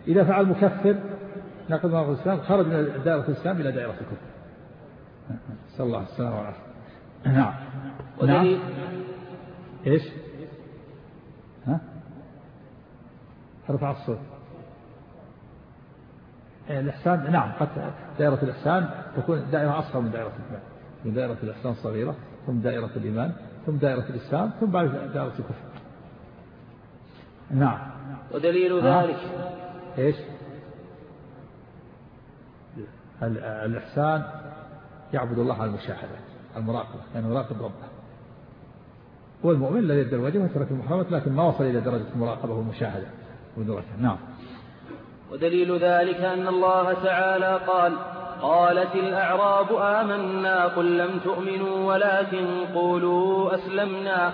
إذا فعل مكفر نقض مرض الإسلام خرج من دائرة الإسلام إلى دائرة الكفر. نسأل الله السلامة والعافية. نعم. نعم. إيش؟ ها؟ ارفع الصوت. الإحسان نعم قد دائرة الإحسان تكون دائرة أصغر من دائرة الإيمان. من دائرة الإحسان صغيرة ثم دائرة الإيمان ثم دائرة الإسلام ثم بعد دائرة الكفر. نعم. ودليل ذلك. إيش؟ الإحسان يعبد الله على المشاهدة المراقبة يعني يراقب ربه. والمؤمن الذي يدعو الوجه ويترك المحرمات لكن ما وصل إلى درجة المراقبة والمشاهدة نعم. ودليل ذلك أن الله تعالى قال قالت الأعراب آمنا قل لم تؤمنوا ولكن قولوا أسلمنا.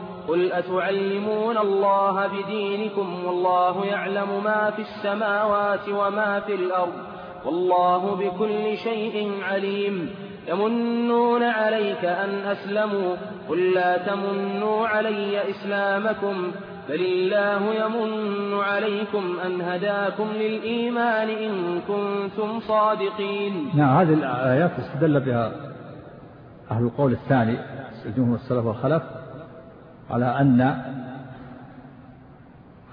قل أتعلمون الله بدينكم والله يعلم ما في السماوات وما في الأرض والله بكل شيء عليم يمنون عليك أن أسلموا قل لا تمنوا علي إسلامكم بل الله يمن عليكم أن هداكم للإيمان إن كنتم صادقين نعم هذه الآيات استدل بها أهل القول الثاني جمهور السلف والخلف على أن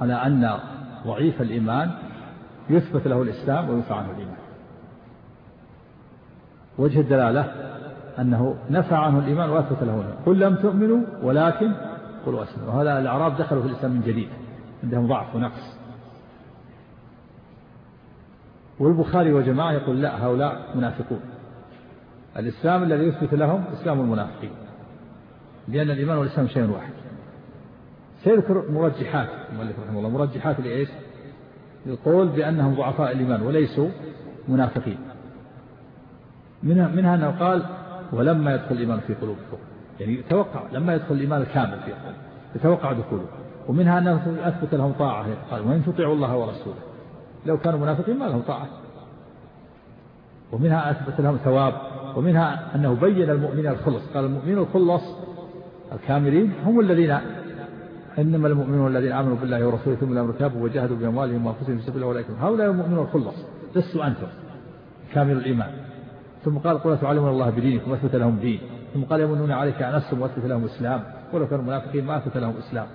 على أن ضعيف الإيمان يثبت له الإسلام وينفع عنه الإيمان. وجه الدلالة أنه نفع عنه الإيمان وأثبت له الإيمان. قل لم تؤمنوا ولكن قلوا أسلموا وهذا الأعراب دخلوا في الإسلام من جديد. عندهم ضعف ونقص. والبخاري وجماعة يقول لا هؤلاء منافقون. الإسلام الذي يثبت لهم إسلام المنافقين. لأن الإيمان والإسلام شيء واحد. سيذكر مرجحات المؤلف رحمه الله. مرجحات لإيش؟ للقول بأنهم ضعفاء الإيمان وليسوا منافقين. منها, منها أنه قال ولما يدخل الإيمان في قلوبكم. يعني يتوقع لما يدخل الإيمان الكامل في قلوبكم يتوقع دخوله. ومنها أنه أثبت لهم طاعة قال وإن تطيعوا الله ورسوله. لو كانوا منافقين ما لهم طاعة. ومنها أثبت لهم ثواب. ومنها أنه بين المؤمنين الخلص. قال المؤمنين الخلص الكاملين هم الذين إنما المؤمنون الذين آمنوا بالله ورسوله ثم لم يرتابوا وجاهدوا بأموالهم وأنفسهم في سبيل الله أولئك هؤلاء المؤمنون الخلص. لستوا أنتم كامل الإيمان. ثم قال قل تعلمون الله بدينكم وأثبت لهم دين. ثم قال يمنون عليك أن أسلم وأثبت لهم إسلام. ولو كانوا منافقين ما أثبت لهم إسلام.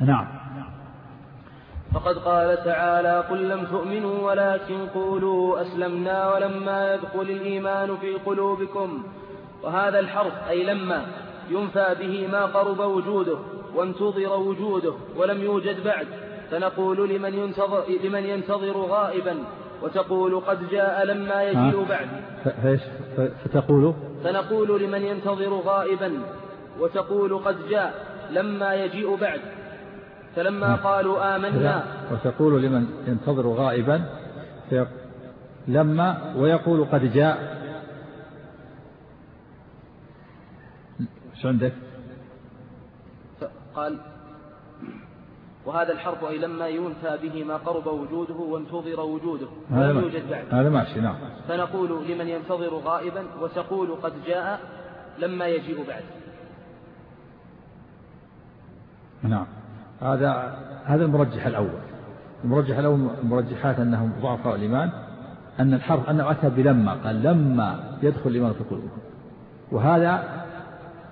نعم. فقد قال تعالى قل لم تؤمنوا ولكن قولوا أسلمنا ولما يدخل الإيمان في قلوبكم. وهذا الحرف أي لما ينفى به ما قرب وجوده. وانتظر وجوده ولم يوجد بعد. فنقول لمن ينتظر, لمن ينتظر غائبا وتقول قد جاء لما يجيء بعد. فإيش؟ فتقول؟ فنقول لمن ينتظر غائبا وتقول قد جاء لما يجيء بعد. فلما قالوا آمنا وتقول لمن ينتظر غائبا لما ويقول قد جاء. إيش عندك؟ قال وهذا الحرف أي لما ينفى به ما قرب وجوده وانتظر وجوده ولم يوجد بعد. هذا ماشي نعم. فنقول لمن ينتظر غائبا وتقول قد جاء لما يجيء بعد. نعم. هذا هذا المرجح الأول. المرجح الأول مرجحات أنهم ضعفاء الإيمان أن الحرف أنه أتى بلما قال لما يدخل الإيمان في قلوبهم. وهذا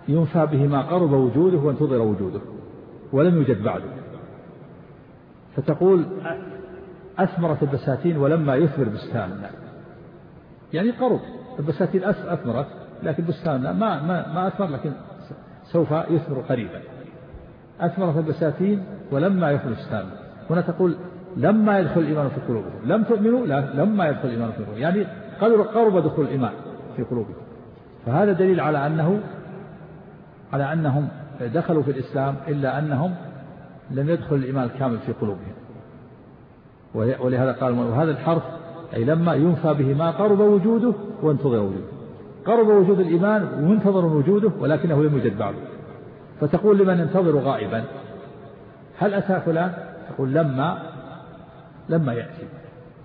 ينفى به ما قرب وجوده وانتظر وجوده. ولم يوجد بعده. فتقول أثمرت البساتين ولما يثمر بستان يعني قرب البساتين أثمرت لكن بستان ما ما ما أثمر لكن سوف يثمر قريبا. أثمرت البساتين ولما يثمر بستان هنا تقول لما يدخل الإيمان في قلوبكم لم تؤمنوا؟ لا لما يدخل الإيمان في قلوبكم يعني قرب دخول الإيمان في قلوبكم فهذا دليل على أنه على أنهم دخلوا في الإسلام إلا أنهم لم يدخل الإيمان الكامل في قلوبهم. ولهذا قال وهذا الحرف أي لما ينفى به ما قرب وجوده وانتظر وجوده. قرب وجود الإيمان وانتظر وجوده ولكنه لم يوجد بعده. فتقول لمن ينتظر غائبا هل أتى فلان؟ تقول لما لما يأتي.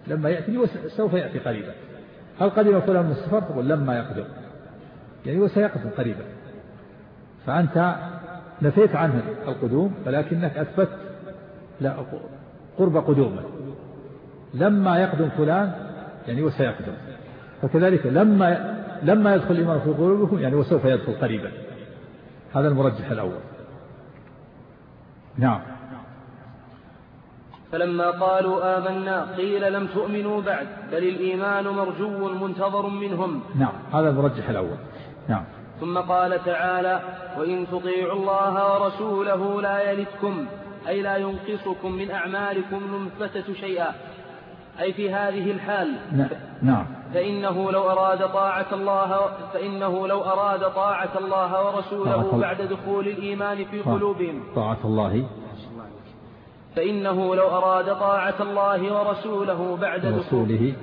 لما يأتي سوف يأتي قريبا. هل قدم فلان من السفر؟ تقول لما يقدم. يعني وسيقدم قريبا. فأنت نفيت عنه القدوم ولكنك أثبت لا قرب قدومه. لما يقدم فلان يعني وسيقدم. فكذلك لما لما يدخل الإيمان في قلوبكم يعني وسوف يدخل قريبا. هذا المرجح الأول. نعم. فلما قالوا آمنا قيل لم تؤمنوا بعد بل الإيمان مرجو منتظر منهم. نعم هذا المرجح الأول. نعم. ثم قال تعالى وإن تطيعوا الله ورسوله لا يلدكم أي لا ينقصكم من أعمالكم ننفتة شيئا. أي في هذه الحال نعم فإنه لو أراد طاعة الله فإنه لو أراد طاعة الله ورسوله بعد دخول الإيمان في قلوبهم. طاعة الله. فإنه لو أراد طاعة الله ورسوله بعد رسوله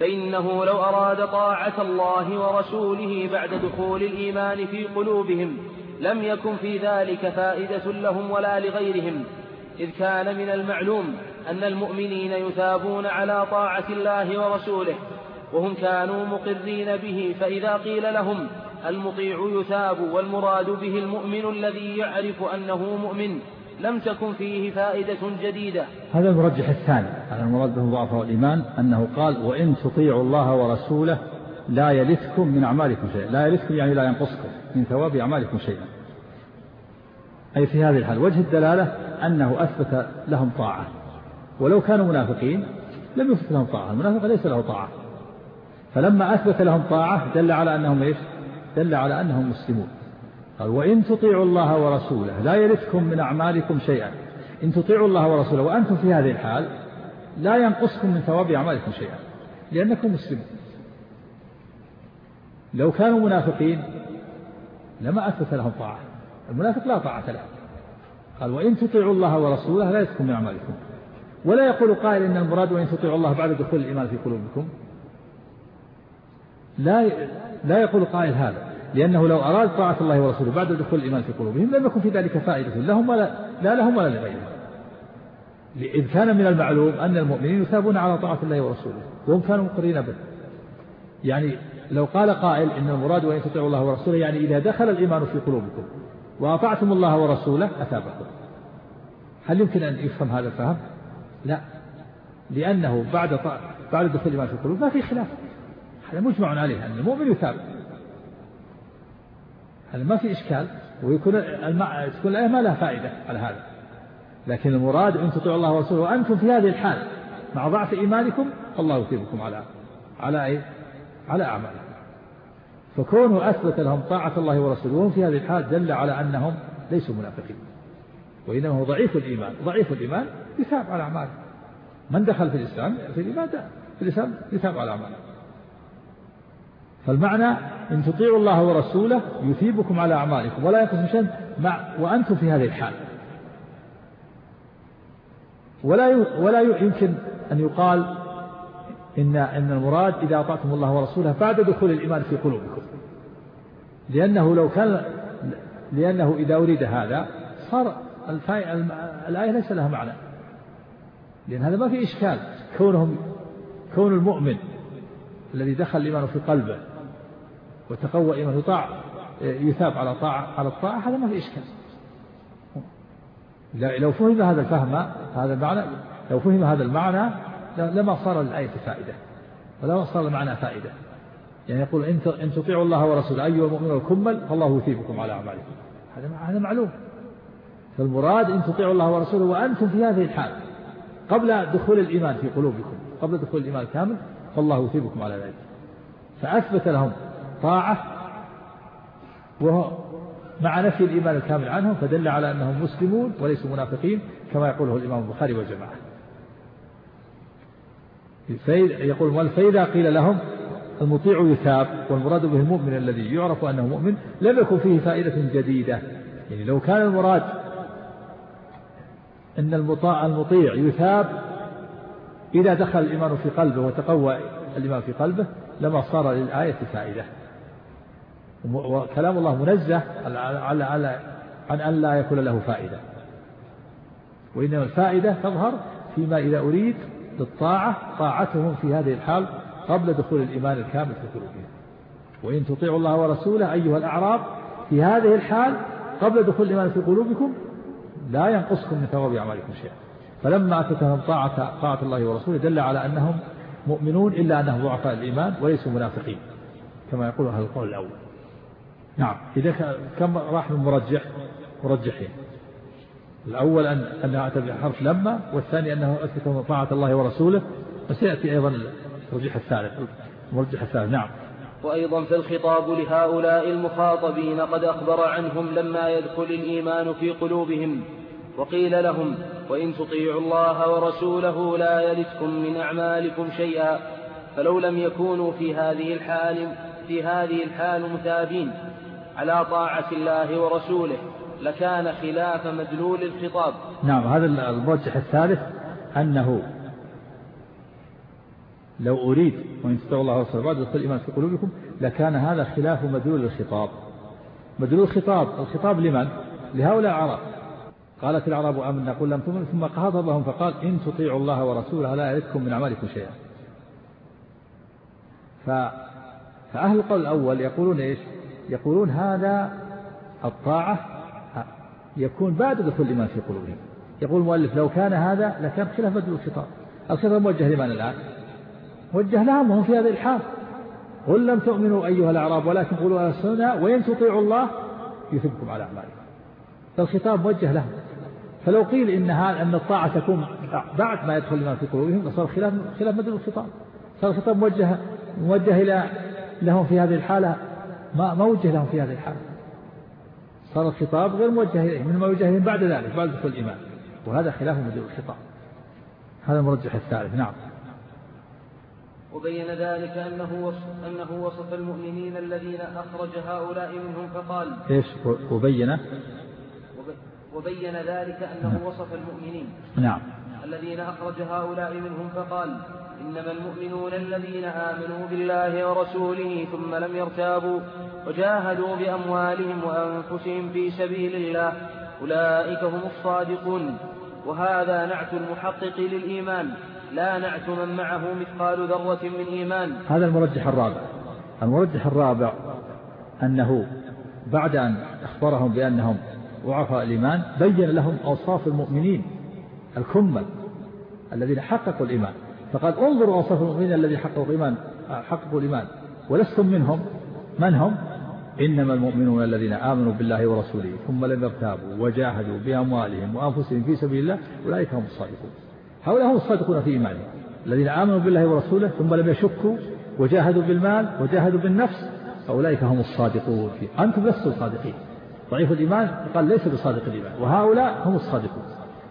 فإنه لو أراد طاعة الله ورسوله بعد دخول الإيمان في قلوبهم لم يكن في ذلك فائدة لهم ولا لغيرهم. إذ كان من المعلوم أن المؤمنين يثابون على طاعة الله ورسوله وهم كانوا مقرين به فإذا قيل لهم المطيع يثاب والمراد به المؤمن الذي يعرف أنه مؤمن لم تكن فيه فائدة جديدة. هذا المرجح الثاني. هذا المراد به ضعف الإيمان أنه قال وإن تطيعوا الله ورسوله لا يلثكم من أعمالكم شيئا. لا يلثكم يعني لا ينقصكم من ثواب أعمالكم شيئا. أي في هذه الحال وجه الدلالة أنه أثبت لهم طاعة. ولو كانوا منافقين لم يثبت لهم طاعة. المنافق ليس له طاعة. فلما أثبت لهم طاعة دل على أنهم إيش؟ دل على أنهم مسلمون. قال وإن تطيعوا الله ورسوله لا يرثكم من أعمالكم شيئا. إن تطيعوا الله ورسوله وأنتم في هذه الحال لا ينقصكم من ثواب أعمالكم شيئا لأنكم مسلمون. لو كانوا منافقين لما أثبت لهم طاعة. المنافق لا طاعة له. قال وإن تطيعوا الله ورسوله لا يسكن من أعمالكم. ولا يقول قائل إن المراد وإن تطيعوا الله بعد دخول الإيمان في قلوبكم. لا لا يقول قائل هذا. لأنه لو أراد طاعة الله ورسوله بعد دخول الإيمان في قلوبهم لم يكن في ذلك فائدة لهم ولا لا لهم ولا لغيرهم. إذ كان من المعلوم أن المؤمنين يثابون على طاعة الله ورسوله وهم كانوا مقرين به. يعني لو قال قائل إن المراد وإن تطيعوا الله ورسوله يعني إذا دخل الإيمان في قلوبكم وأطعتم الله ورسوله أثابكم. هل يمكن أن يفهم هذا الفهم؟ لا. لأنه بعد بعد دخول الإيمان في القلوب ما في خلاف. هذا مجمع عليه أن المؤمن يثاب. هذا ما في إشكال. ويكون المع... تكون الآية ما لها فائدة على هذا. لكن المراد أن تطيعوا الله ورسوله وأنتم في هذه الحال. مع ضعف إيمانكم فالله يثيبكم على على إيه؟ على أعمالكم. فكونه أثبت لهم طاعة الله ورسوله وهم في هذه الحال دل على أنهم ليسوا منافقين. وإنما هو ضعيف الإيمان. ضعيف الإيمان يثاب على أعماله. من دخل في الإسلام؟ في الإيمان. في الإسلام يثاب على أعماله. فالمعنى إن تطيعوا الله ورسوله يثيبكم على أعمالكم ولا ينقص شيء مع وأنتم في هذه الحال. ولا ولا يمكن أن يقال إن إن المراد إذا أطعتم الله ورسوله بعد دخول الإيمان في قلوبكم. لأنه لو كان لأنه إذا أريد هذا صار الآية ليس لها معنى. لأن هذا ما في إشكال. كونهم كون المؤمن الذي دخل الإيمان في قلبه وتقوى إيمانه يطاع يثاب على طاعة على الطاعة هذا ما في إشكال. لو فهم هذا الفهم هذا المعنى لو فهم هذا المعنى لما صار للآية فائدة. ولما صار المعنى فائدة. يعني يقول إن تطيعوا الله ورسوله أيها المؤمنون الكمل فالله يثيبكم على أعمالكم. هذا هذا معلوم. فالمراد إن تطيعوا الله ورسوله وأنتم في هذه الحال. قبل دخول الإيمان في قلوبكم قبل دخول الإيمان الكامل فالله يثيبكم على ذلك. فأثبت لهم طاعة وهو مع نفي الإيمان الكامل عنهم فدل على أنهم مسلمون وليسوا منافقين كما يقوله الإمام البخاري والجماعة. يقول فإذا قيل لهم المطيع يثاب والمراد به المؤمن الذي يعرف أنه مؤمن لم يكن فيه فائدة جديدة. يعني لو كان المراد أن المطاع المطيع يثاب إذا دخل الإيمان في قلبه وتقوى الإيمان في قلبه لما صار للآية فائدة. وكلام الله منزه على على عن أن لا يكون له فائدة. وإنما الفائدة تظهر فيما إذا أريد للطاعة طاعتهم في هذه الحال قبل دخول الإيمان الكامل في قلوبهم. وإن تطيعوا الله ورسوله أيها الأعراب في هذه الحال قبل دخول الإيمان في قلوبكم لا ينقصكم من ثواب أعمالكم شيئا. فلما أتتهم طاعة طاعة الله ورسوله دل على أنهم مؤمنون إلا أنهم ضعفاء الإيمان وليسوا منافقين كما يقول أهل القول الأول. نعم. إذا كم راح من مرجح؟ مرجحين. الأول أن أنها أتى بحرف لما والثاني أنه أثبت طاعة الله ورسوله وسيأتي أيضا الترجيح الثالث. المرجح الثالث نعم. وأيضا فالخطاب لهؤلاء المخاطبين قد أخبر عنهم لما يدخل الإيمان في قلوبهم وقيل لهم وإن تطيعوا الله ورسوله لا يلتكم من أعمالكم شيئا فلو لم يكونوا في هذه الحال في هذه الحال مثابين. على طاعة الله ورسوله لكان خلاف مدلول الخطاب. نعم هذا المرجح الثالث أنه لو أريد وإن تطيعوا الله ورسوله بعد دخول الإيمان في قلوبكم لكان هذا خلاف مدلول الخطاب. مدلول الخطاب الخطاب لمن؟ لهؤلاء العرب. قالت الأعراب آمنا قل لم تؤمنوا ثم خاطبهم فقال إن تطيعوا الله ورسوله لا يلدكم من أعمالكم شيئا. ف... فأهل القول الأول يقولون إيش؟ يقولون هذا الطاعة يكون بعد دخول الإيمان في قلوبهم. يقول المؤلف لو كان هذا لكان خلاف مدلول الخطاب الخطاب موجه لمن الآن. وجه لهم وهم في هذه الحال. قل لم تؤمنوا أيها الأعراب ولكن قولوا أسلمنا وإن تطيعوا الله يثبكم على أعمالكم. فالخطاب موجه لهم. فلو قيل إن أن الطاعة تكون بعد ما يدخل الإيمان في قلوبهم صار خلاف خلاف مدلول الخطاب صار الخطاب موجه موجه إلى لهم في هذه الحالة ما ما وجه لهم في هذه الحالة صار الخطاب غير موجه إليهم إنما يوجه إليهم بعد ذلك بعد دخول الإيمان. وهذا خلاف مدلول الخطاب. هذا المرجح الثالث نعم. وبين ذلك أنه وصف, أنه وصف المؤمنين الذين أخرج هؤلاء منهم فقال إيش؟ وبين وبين ذلك أنه وصف المؤمنين نعم. الذين أخرج هؤلاء منهم فقال إنما المؤمنون الذين آمنوا بالله ورسوله ثم لم يرتابوا وجاهدوا بأموالهم وأنفسهم في سبيل الله أولئك هم الصادقون. وهذا نعت المحقق للإيمان لا نعت من معه مثقال ذرة من إيمان. هذا المرجح الرابع. المرجح الرابع أنه بعد أن أخبرهم بأنهم ضعفاء الإيمان بين لهم أوصاف المؤمنين الكمل الذين حققوا الإيمان. فقال انظروا أوصاف المؤمنين الذين حققوا الإيمان حققوا الإيمان. ولستم منهم؟ من هم؟ إنما المؤمنون الذين آمنوا بالله ورسوله ثم لم يرتابوا وجاهدوا بأموالهم وأنفسهم في سبيل الله أولئك هم الصادقون. هؤلاء هم الصادقون في إيمانهم. الذين آمنوا بالله ورسوله ثم لم يشكوا وجاهدوا بالمال وجاهدوا بالنفس فأولئك هم الصادقون. فيه أنتم لستم صادقين. ضعيف الإيمان قال ليس بصادق الإيمان. وهؤلاء هم الصادقون.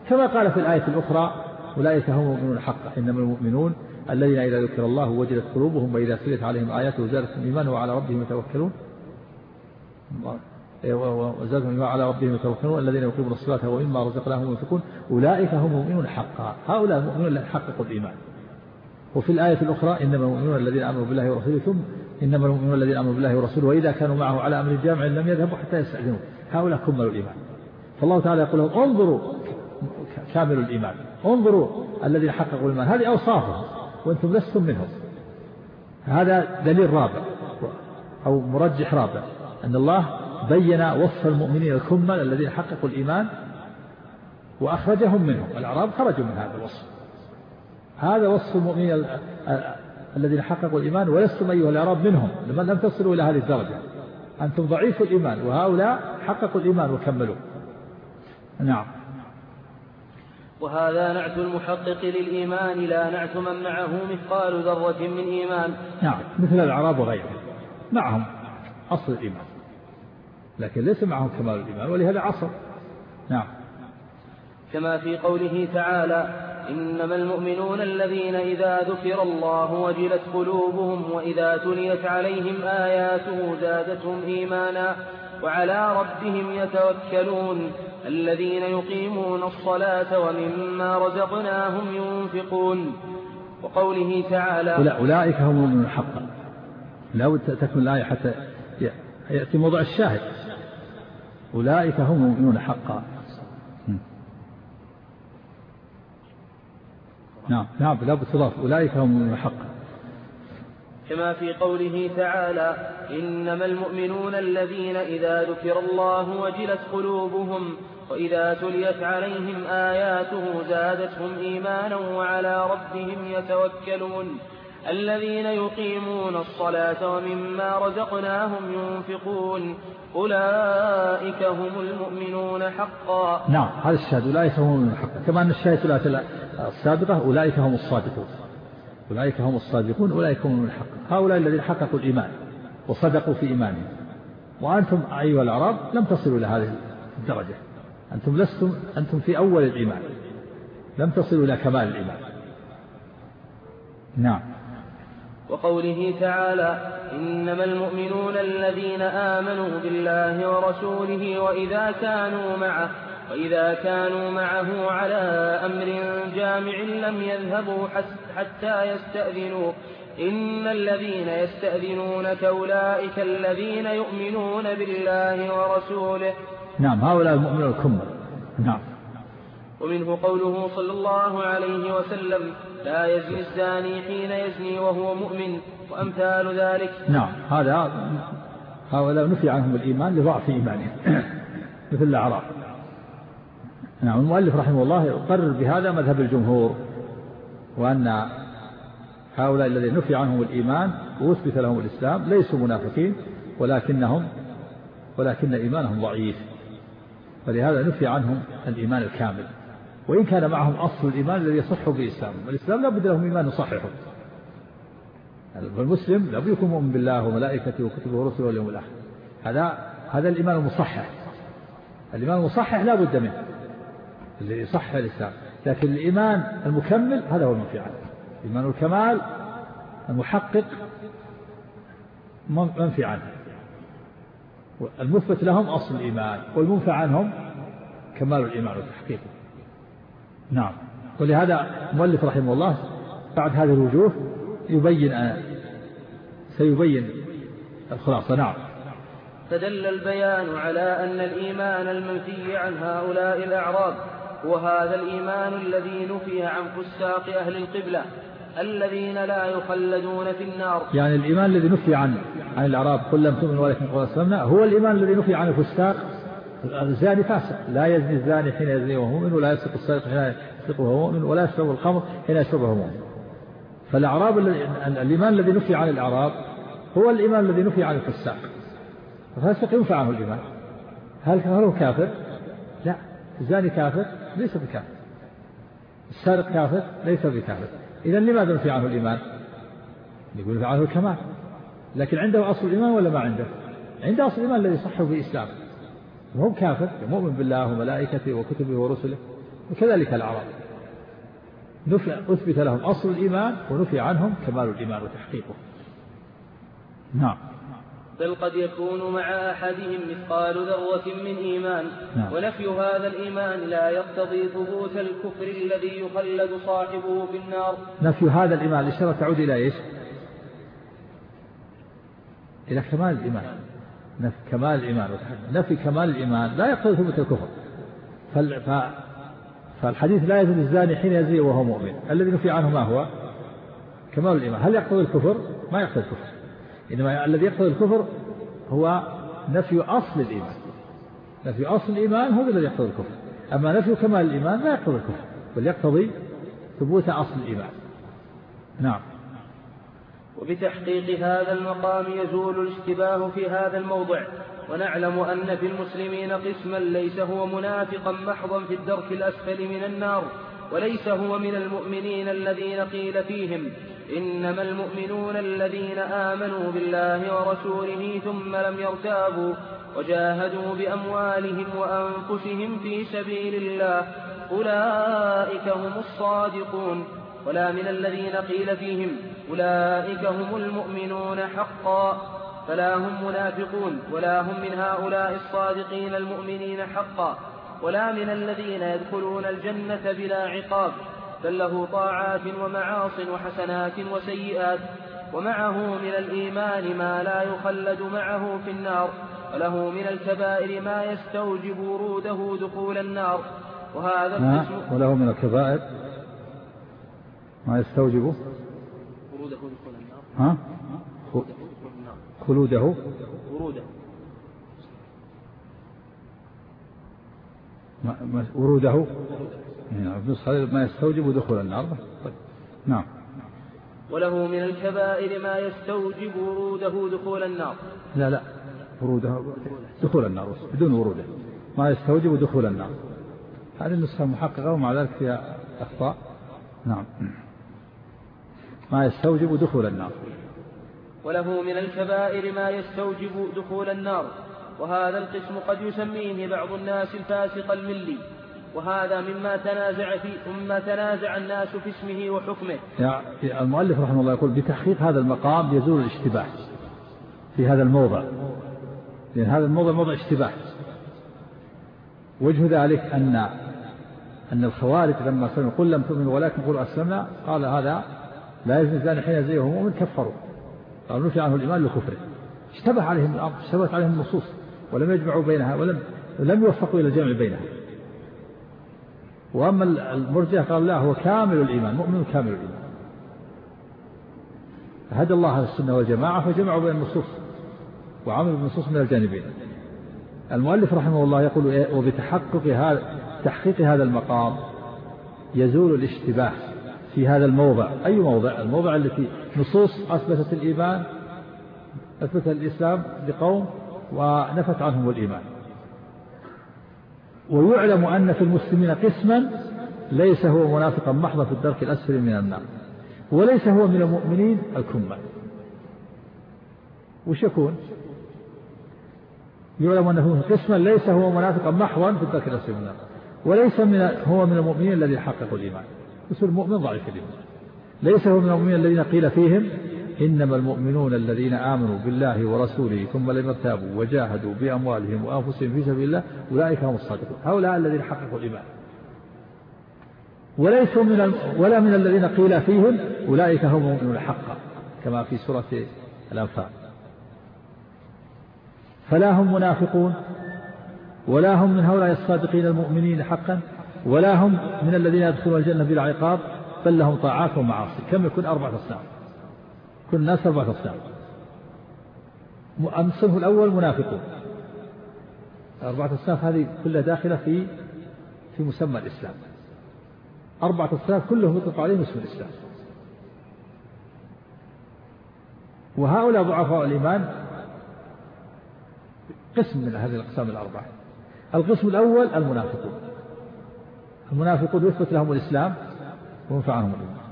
كما قال في الآية الأخرى أولئك هم المؤمنون حقا إنما المؤمنون الذين إذا ذكر الله وجدت قلوبهم وإذا تليت عليهم آياته زادتهم إيمانا وعلى ربهم يتوكلون. وزادهم على ربهم يتوكلون. الذين يقيمون الصلاة ومما رزقناهم ينفقون أولئك هم المؤمنون حقا. هؤلاء المؤمنون الذين حققوا الإيمان. وفي الآية الأخرى إنما المؤمنون الذين آمنوا بالله ورسوله ثم إنما المؤمنون الذين آمنوا بالله ورسوله وإذا كانوا معه على أمر جامع لم يذهبوا حتى يستأذنوا هؤلاء كملوا الإيمان. فالله تعالى يقول لهم انظروا كامل الإيمان. انظروا الذين حققوا الإيمان هذه أوصافهم وأنتم لستم منهم هذا دليل رابع أو مرجح رابع أن الله بين وصف المؤمنين الكمل الذين حققوا الإيمان وأخرجهم منهم. الأعراب خرجوا من هذا الوصف. هذا وصف المؤمنين الذين حققوا الإيمان ولستم أيها الأعراب منهم. لم تصلوا إلى هذه الدرجة. أنتم ضعيف الإيمان وهؤلاء حققوا الإيمان وكملوا. نعم. وهذا نعت المحقق للإيمان لا نعت من معه مثقال ذرة من إيمان. نعم مثل الأعراب وغيرهم. معهم أصل الإيمان. لكن ليس معهم كمال الإيمان ولهذا عصر. نعم. كما في قوله تعالى إنما المؤمنون الذين إذا ذكر الله وجلت قلوبهم وإذا تليت عليهم آياته زادتهم إيمانا. وعلى ربهم يتوكلون الذين يقيمون الصلاة ومما رزقناهم ينفقون. وقوله تعالى أولئك هم المؤمنون حقا لا تكون الآية حتى يأتي موضع الشاهد. أولئك هم المؤمنون حقا. نعم نعم لا تضاف. أولئك هم المؤمنون حقا كما في قوله تعالى إنما المؤمنون الذين إذا ذكر الله وجلت قلوبهم وإذا تليت عليهم آياته زادتهم إيمانا وعلى ربهم يتوكلون الذين يقيمون الصلاة ومما رزقناهم ينفقون أولئك هم المؤمنون حقا. نعم هذا الشاهد أولئك هم المؤمنون حقا. كما أن الشاهد السابقة أولئك هم الصادقون. أولئك هم الصادقون أولئك هم حقا هؤلاء الذين حققوا الإيمان وصدقوا في إيمانهم. وأنتم أيها الأعراب لم تصلوا إلى هذه الدرجة. أنتم لستم أنتم في أول الإيمان. لم تصلوا إلى كمال الإيمان. نعم. وقوله تعالى إنما المؤمنون الذين آمنوا بالله ورسوله وإذا كانوا معه وإذا كانوا معه على أمر جامع لم يذهبوا حتى يستأذنوا. إن الذين يستأذنونك أولئك الذين يؤمنون بالله ورسوله. نعم هؤلاء المؤمنون الكمل نعم. ومنه قوله صلى الله عليه وسلم لا يزني الزاني حين يزني وهو مؤمن. وأمثال ذلك. نعم هذا هؤلاء نفي عنهم الإيمان لضعف إيمانهم. مثل الأعراب. نعم المؤلف رحمه الله يقرر بهذا مذهب الجمهور وأن هؤلاء الذين نفي عنهم الإيمان وأثبت لهم الإسلام ليسوا منافقين ولكنهم ولكن إيمانهم ضعيف. فلهذا نفي عنهم الإيمان الكامل. وإن كان معهم أصل الإيمان الذي يصح به إسلامهم الإسلام لا بد لهم إيمان يصححه. فالمسلم لابد يكون مؤمن بالله وملائكته وكتبه ورسله واليوم الآخر. هذا هذا الإيمان المصحح. الإيمان المصحح لا بد منه. اللي يصحح الإسلام. لكن الإيمان المكمل هذا هو المنفي عنه إيمان الكمال المحقق منفي عنه. المثبت لهم أصل الإيمان والمنفى عنهم كمال الإيمان وتحقيقه. نعم. ولهذا المؤلف رحمه الله بعد هذه الوجوه يبين سيبين الخلاصة. نعم. فدل البيان على أن الإيمان المنفي عن هؤلاء الأعراب هو هذا الإيمان الذي نفي عن فساق أهل القبلة الذين لا يخلدون في النار. يعني الإيمان الذي نفي عن عن الأعراب قل لم تؤمن ولكن قل أسلمنا هو الإيمان الذي نفي عن الفساق الزاني فاسق لا يزني الزاني حين يزني وهو مؤمن ولا يسرق السارق حين يسرق وهو مؤمن ولا يشرب الخمر حين يشرب وهو مؤمن. فالأعراب الإيمان الذي نفي عن الأعراب هو الإيمان الذي نفي عن الفساق. الفاسق ينفع عنه الإيمان. هل هل هو كافر؟ لا. الزاني كافر؟ ليس بكافر. السارق كافر ليس بكافر. إذا لماذا نفي عنه الإيمان؟ يقول نفي عنه الكمال. لكن عنده أصل الإيمان ولا ما عنده؟ عنده أصل الإيمان الذي صحه في الإسلام. وهو كافر مؤمن بالله وملائكته وكتبه ورسله وكذلك الأعراب. نفي أثبت لهم أصل الإيمان ونفي عنهم كمال الإيمان وتحقيقه. نعم. بل قد يكون مع أحدهم مثقال ذرة من إيمان نعم. ونفي هذا الإيمان لا يقتضي ثبوت الكفر الذي يخلد صاحبه في النار. نفي هذا الإيمان الإشارة تعود إلى إيش؟ إلى كمال الإيمان. نفي كمال الإيمان. نفي كمال الإيمان لا يقتضي ثبوت الكفر. فالحديث لا يزني الزاني حين يزني وهو مؤمن. الذي نفي عنه ما هو؟ كمال الإيمان. هل يقتضي الكفر؟ ما يقتضي الكفر. إنما الذي يقتضي الكفر هو نفي أصل الإيمان. نفي أصل الإيمان هو الذي يقتضي الكفر. أما نفي كمال الإيمان لا يقتضي الكفر بل يقتضي ثبوت أصل الإيمان. نعم. وبتحقيق هذا المقام يزول الاشتباه في هذا الموضع ونعلم أن في المسلمين قسما ليس هو منافقا محضا في الدرك الأسفل من النار وليس هو من المؤمنين الذين قيل فيهم إنما المؤمنون الذين آمنوا بالله ورسوله ثم لم يرتابوا وجاهدوا بأموالهم وأنفسهم في سبيل الله أولئك هم الصادقون ولا من الذين قيل فيهم أولئك هم المؤمنون حقا فلا هم منافقون ولا هم من هؤلاء الصادقين المؤمنين حقا ولا من الذين يدخلون الجنة بلا عقاب بل له طاعات ومعاص وحسنات وسيئات ومعه من الإيمان ما لا يخلد معه في النار وله من الكبائر ما يستوجب وروده دخول النار. وهذا القسم وله من الكبائر ما يستوجب وروده دخول النار. ها؟ خلوده. وروده. وروده. ما يستوجب دخول النار. طيب. نعم. وله من الكبائر ما يستوجب وروده دخول النار. لا لا. وروده دخول النار بدون وروده. ما يستوجب دخول النار. هذه النسخة المحققة ومع ذلك فيها أخطاء. نعم. ما يستوجب دخول النار. وله من الكبائر ما يستوجب دخول النار. وهذا القسم قد يسميه بعض الناس الفاسق الملي. وهذا مما تنازع في مما تنازع الناس في اسمه وحكمه. يعني المؤلف رحمه الله يقول بتحقيق هذا المقام يزول الاشتباه في هذا الموضع. لأن هذا الموضع موضع اشتباه. وجه ذلك أن أن الخوارج لما سمعوا قل لم تؤمنوا ولكن قولوا أسلمنا قال هذا لا يزني الزاني حين زيه مؤمن كفروا قالوا نفي عنه الإيمان لكفره اشتبه عليهم الأمر اشتبهت عليهم النصوص ولم يجمعوا بينها ولم لم يوفقوا إلى الجمع بينها وأما المرجئة قال لا هو كامل الإيمان مؤمن كامل الإيمان. هدى الله السنة والجماعة فجمعوا بين النصوص وعملوا بالنصوص من الجانبين. المؤلف رحمه الله يقول إيه؟ وبتحقق هذا تحقيق هذا المقام يزول الاشتباه في هذا الموضع. أي موضع؟ الموضع التي نصوص أثبتت الإيمان أثبتت الإسلام لقوم ونفت عنهم الإيمان. ويعلم أن في المسلمين قسما ليس هو منافقا محضا في الدرك الأسفل من النار وليس هو من المؤمنين الكمل وش يكون؟ يعلم أنه قسما ليس هو منافقا محضا في الدرك الأسفل من النار وليس من هو من المؤمنين الذي حققوا الإيمان. يصير المؤمن ضعيف الإيمان. ليس هو من المؤمنين الذين قيل فيهم إنما المؤمنون الذين آمنوا بالله ورسوله ثم لم يرتابوا وجاهدوا بأموالهم وأنفسهم في سبيل الله أولئك هم الصادقون. هؤلاء الذين حققوا الإيمان. وليسوا من ولا من الذين قيل فيهم أولئك هم المؤمنون حقا كما في سورة الأنفال. فلا هم منافقون ولا هم من هؤلاء الصادقين المؤمنين حقا ولا هم من الذين يدخلون الجنة بلا عقاب بل لهم طاعات ومعاصي. كم يكون أربعة أصناف كل الناس أربعة أصناف الصنف الأول منافقون. أربعة أصناف هذه كلها داخلة في في مسمى الإسلام. أربعة أصناف كلهم يطلق عليهم اسم الإسلام. وهؤلاء ضعفاء الإيمان قسم من هذه الأقسام الأربعة. القسم الأول المنافقون. المنافقون يثبت لهم الإسلام وينفع عنهم الإيمان.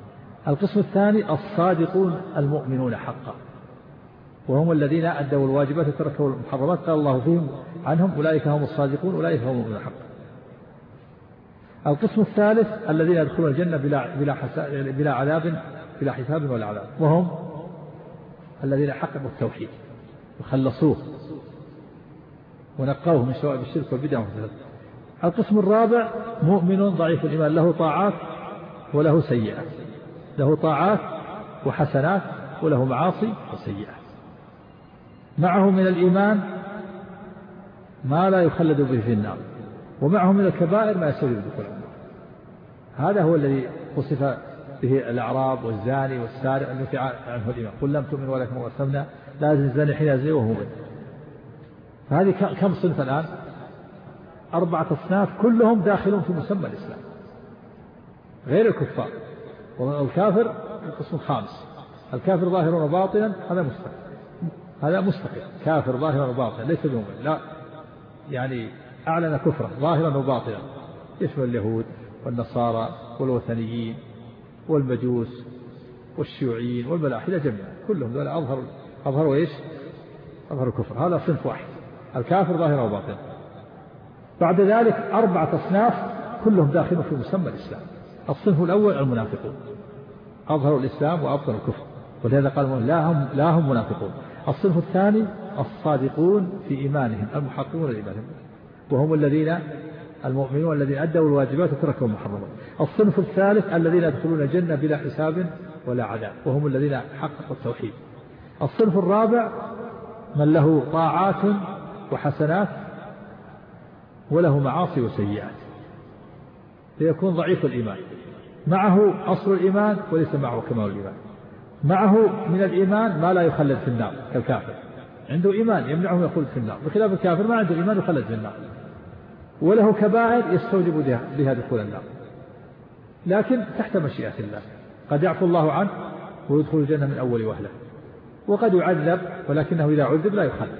القسم الثاني الصادقون المؤمنون حقا. وهم الذين أدوا الواجبات وتركوا المحرمات قال الله فيهم عنهم أولئك هم الصادقون أولئك هم المؤمنون حقا. القسم الثالث الذين يدخلون الجنة بلا بلا بلا عذاب بلا حساب ولا عذاب. وهم الذين حققوا التوحيد وخلصوه ونقوه من شوائب الشرك والبدع القسم الرابع مؤمن ضعيف الإيمان له طاعات وله سيئات. له طاعات وحسنات وله معاصي وسيئات. معه من الإيمان ما لا يخلد به في النار ومعه من الكبائر ما يستوجب دخول النار هذا هو الذي وصف به الأعراب والزاني والسارق التي عنه الإيمان. قل لم تؤمن ولكن وأسلمنا لا الزاني حين يزني وهو مؤمن. فهذه كم صنف الآن؟ أربعة أصناف كلهم داخلون في مسمى الإسلام غير الكفار. والكافر القسم الخامس. الكافر ظاهرا وباطنا هذا مستقل هذا مستقل كافر ظاهرا وباطنا ليس بمؤمن لا. يعني أعلن كفره ظاهرا وباطنا. يشمل اليهود والنصارى والوثنيين والمجوس والشيوعيين والملاحدة جميعا كلهم ذولا أظهروا أظهروا إيش؟ أظهروا الكفر. هذا صنف واحد. الكافر ظاهرا وباطنا. بعد ذلك أربعة أصناف كلهم داخلون في مسمى الإسلام. الصنف الأول المنافقون. أظهروا الإسلام وأبطلوا الكفر. ولهذا قال لا هم لا هم منافقون. الصنف الثاني الصادقون في إيمانهم المحققون لإيمانهم وهم الذين المؤمنون الذين أدوا الواجبات وتركوا المحرمات الصنف الثالث الذين يدخلون الجنة بلا حساب ولا عذاب وهم الذين حققوا التوحيد. الصنف الرابع من له طاعات وحسنات وله معاصي وسيئات. فيكون ضعيف الإيمان. معه أصل الإيمان وليس معه كمال الإيمان. معه من الإيمان ما لا يخلد في النار كالكافر. عنده إيمان يمنعه يخلد في النار. بخلاف الكافر ما عنده إيمان يخلد في النار. وله كبائر يستوجب بها دخول النار. لكن تحت مشيئة الله. قد يعفو الله عنه ويدخل الجنة من أول وهلة. وقد يعذب ولكنه إذا عذب لا يخلد.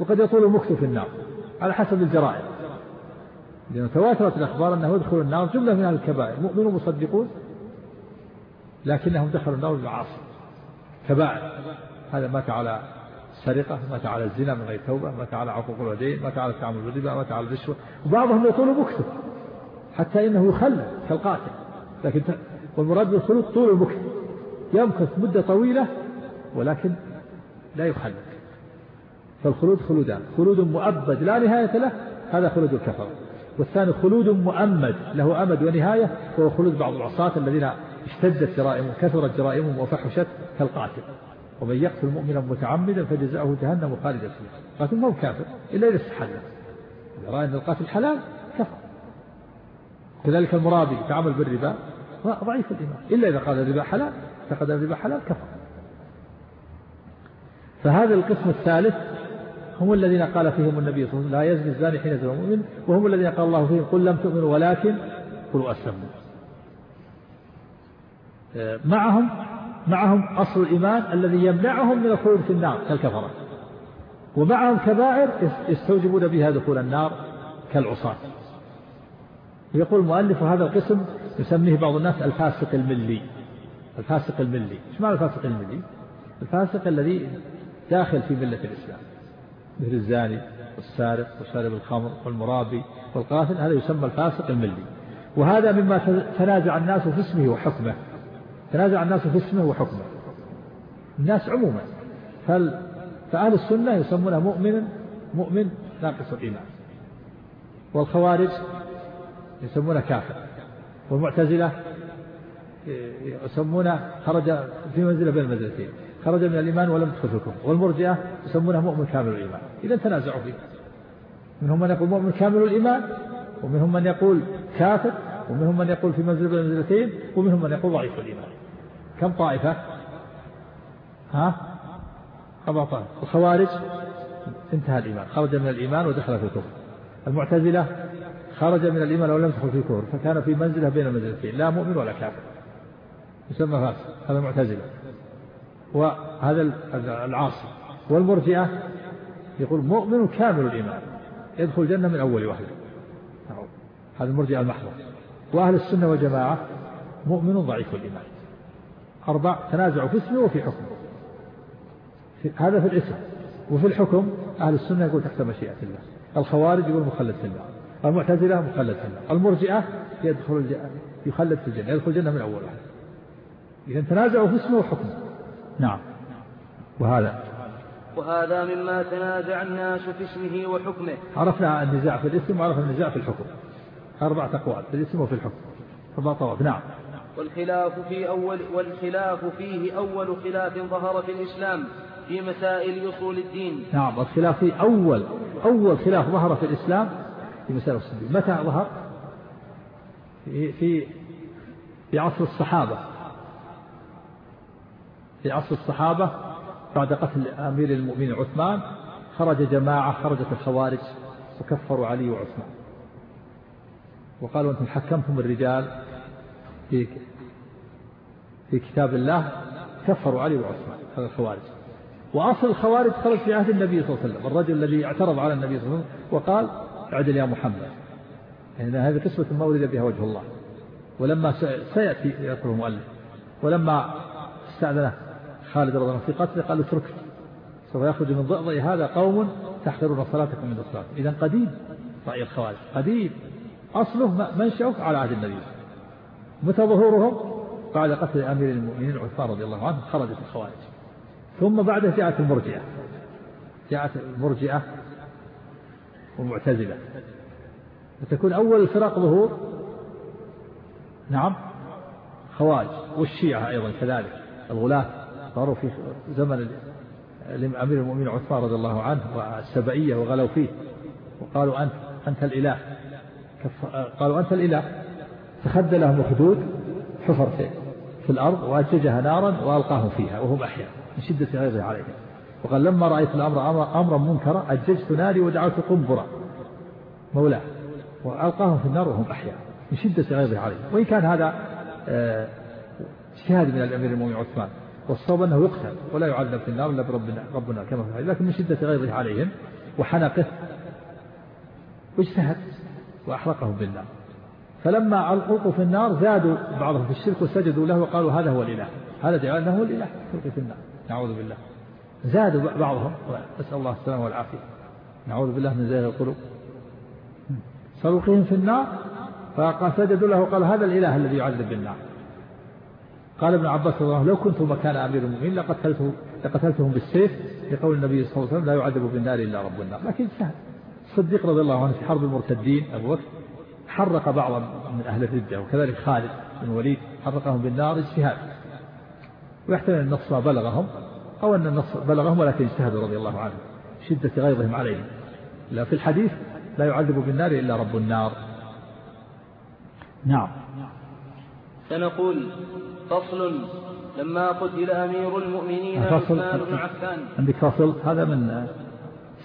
وقد يطول المكث في النار. على حسب الجرائم. لأنه تواترت الأخبار أنه يدخل النار جملة من الكبائر. مؤمنون مصدقون؟ لكنهم دخلوا النار بالمعاصي كبائر. هذا مات على السرقة مات على الزنا من غير توبة مات على عقوق الوالدين مات على التعامل بالربا مات على الرشوة. وبعضهم يطول مكثه حتى إنه يخلد كالقاتل. لكن والمراد بالخلود طول المكث يمكث مدة طويلة ولكن لا يخلد فالخلود خلودان. خلود مؤبد لا نهاية له هذا خلود الكفر والثاني خلود مؤمد له أمد ونهاية وهو خلود بعض العصاة الذين اشتدت جرائمهم كثرت جرائمهم وفحشت كالقاتل. ومن يقتل مؤمنا متعمدا فجزاؤه جهنم خالدا فيها. قاتل ما هو كافر إلا إذا استحل. إذا رأى أن القاتل حلال كفر. كذلك المرابي تعامل بالربا ضعيف الإيمان. إلا إذا قال الربا حلال اعتقد الربا حلال كفر. فهذا القسم الثالث هم الذين قال فيهم النبي صلى الله عليه وسلم لا يزني الزاني حين يزني المؤمن وهم الذين قال الله فيهم قل لم تؤمنوا ولكن قلوا أسلموا. معهم معهم أصل الإيمان الذي يمنعهم من الخلود في النار كالكفرة. ومعهم كبائر يستوجبون بها دخول النار كالعصاة. يقول المؤلف هذا القسم يسميه بعض الناس الفاسق الملي. الفاسق الملي. إيش معنى الفاسق الملي؟ الفاسق الذي داخل في ملة الإسلام. مثل الزاني والسارق وشارب الخمر والمرابي والقاتل هذا يسمى الفاسق الملي. وهذا مما تنازع الناس في اسمه وحكمه. تنازع الناس في اسمه وحكمه. الناس عموما. فال فأهل السنة يسمونه مؤمن مؤمن ناقص الإيمان. والخوارج يسمونه كافر. والمعتزلة يسمونه خرج في منزلة بين المنزلتين. خرج من الإيمان ولم الكفر. والمرجئة يسمونه مؤمن كامل الإيمان. إذا تنازعوا فيه منهم من يقول مؤمن كامل الإيمان ومنهم من يقول كافر ومنهم من يقول في منزلة بين المنزلتين ومنهم من يقول ضعيف الإيمان. كم طائفة؟ ها؟ أربع طائفة الخوارج انتهى الإيمان. خرج من الإيمان ودخل في الكفر. المعتزلة؟ خرج من الإيمان ولم يدخل في الكفر فكان في منزلة بين المنزلتين لا مؤمن ولا كافر. يسمى فاسق هذا وهذا العاصي. والمرجئة يقول مؤمن كامل الإيمان يدخل الجنة من أول وهلة هذا المرجئة المحضر وأهل السنة والجماعة مؤمن ضعيف الإيمان. أربع تنازعوا في اسمه وفي حكمه. هذا في الاسم. وفي الحكم أهل السنة يقول تحت مشيئة الله. الخوارج يقول مخلد في الله. المعتزلة مخلد في الله. المرجئة يدخل يخلد في الجنة يدخل الجنة من أول واحد إذا تنازعوا في اسمه وحكمه. نعم. وهذا. وهذا مما تنازع الناس في اسمه وحكمه. عرفنا النزاع في الاسم وعرفنا النزاع في الحكم. أربعة أقوال. في الاسم وفي الحكم. أربعة طوائف نعم. والخلاف في أول والخلاف فيه أول خلاف ظهر في الإسلام في مسائل أصول الدين. نعم. الخلاف في أول أول خلاف ظهر في الإسلام في مسائل أصول الدين. متى ظهر؟ في في في عصر الصحابة. في عصر الصحابة بعد قتل أمير المؤمنين عثمان خرج جماعة خرجت الخوارج وكفروا علي وعثمان. وقالوا أنتم حكمتم الرجال في في كتاب الله كفروا علي وعثمان هذا الخوارج. وأصل الخوارج خرج في عهد النبي صلى الله عليه وسلم. الرجل الذي اعترض على النبي صلى الله عليه وسلم وقال اعدل يا محمد. يعني هذه قسمة ما ورد بها وجه الله. ولما سيأتي يذكر المؤلف. ولما استأذنه خالد رضي الله في قتله قال اترك سوف يخرج من ضئضئ هذا قوم تحقرون صلاتكم من الصلاة. إذا قديم رأي الخوارج قديم. أصله منشأه على عهد النبي. متى ظهورهم؟ بعد قتل أمير المؤمنين عثمان رضي الله عنه خرجت الخوارج. ثم بعده جاءت المرجئة. جاءت المرجئة والمعتزلة وتكون أول الفرق ظهور؟ نعم. خوارج والشيعة أيضا كذلك الغلاة صاروا في زمن أمير المؤمنين عثمان رضي الله عنه والسبعية وغلوا فيه. وقالوا أنت أنت الإله. قالوا أنت الإله. تخدى لهم الخدود حفر في الأرض وأججها نارا وألقاهم فيها وهم أحياء من شدة غيظه عليهم. وقال لما رأيت الأمر أمرا منكرا أججت ناري ودعوت قنبرا مولاه. وألقاهم في النار وهم أحياء من شدة غيظه عليهم. وإن كان هذا آه، اجتهاد من الأمير المؤمنين عثمان. والصواب أنه يقتل ولا يعذب في النار إلا بربنا ربنا كما في لكن من شدة غيظه عليهم وحنقه واجتهد وأحرقهم بالنار فلما ألقوا في النار زادوا بعضهم في الشرك وسجدوا له وقالوا هذا هو الإله. هذا أنه هو الإله في النار. نعوذ بالله. زادوا بعضهم. نسأل الله السلامة والعافية. نعوذ بالله من زيغ القلوب. سلقهم في النار فسجدوا له وقال هذا الإله الذي يعذب بالنار قال ابن عباس رضي الله عنه لو كنت مكان أمير المؤمنين لقتلته لقتلتهم بالسيف لقول النبي صلى الله عليه وسلم لا يعذب بالنار إلا رب النار. لكن سهل. الصديق رضي الله عنه في حرب المرتدين أبو بكر حرق بعضا من أهل الردة وكذلك خالد بن الوليد حرقهم بالنار اجتهاد. ويحتمل النص ما بلغهم أو أن النص بلغهم ولكن اجتهدوا رضي الله عنهم شدة غيظهم عليهم. لا في الحديث لا يعذب بالنار إلا رب النار. نعم. سنقول فصل لما قتل أمير المؤمنين عثمان بن عفان. عندك فصل؟ هذا من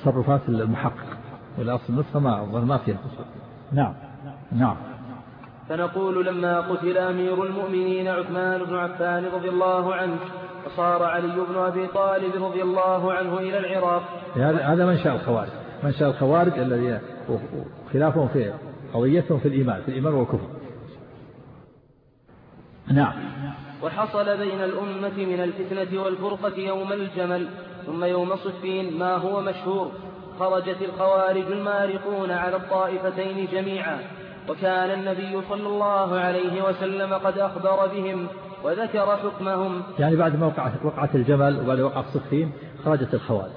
تصرفات المحقق. والأصل النسخة ما ما فيها نعم. نعم. فنقول لما قتل أمير المؤمنين عثمان بن عفان رضي الله عنه وصار علي بن أبي طالب رضي الله عنه إلى العراق. هذا منشأ الخوارج. منشأ الخوارج الذي خلافهم في قضيتهم في الإيمان في الإيمان والكفر. نعم. وحصل بين الأمة من الفتنة والفرقة يوم الجمل ثم يوم صفين ما هو مشهور خرجت الخوارج المارقون على الطائفتين جميعا وكان النبي صلى الله عليه وسلم قد أخبر بهم وذكر حكمهم. يعني بعد ما وقعت, وقعت الجمل وبعد وقع الصفين خرجت الخوارج.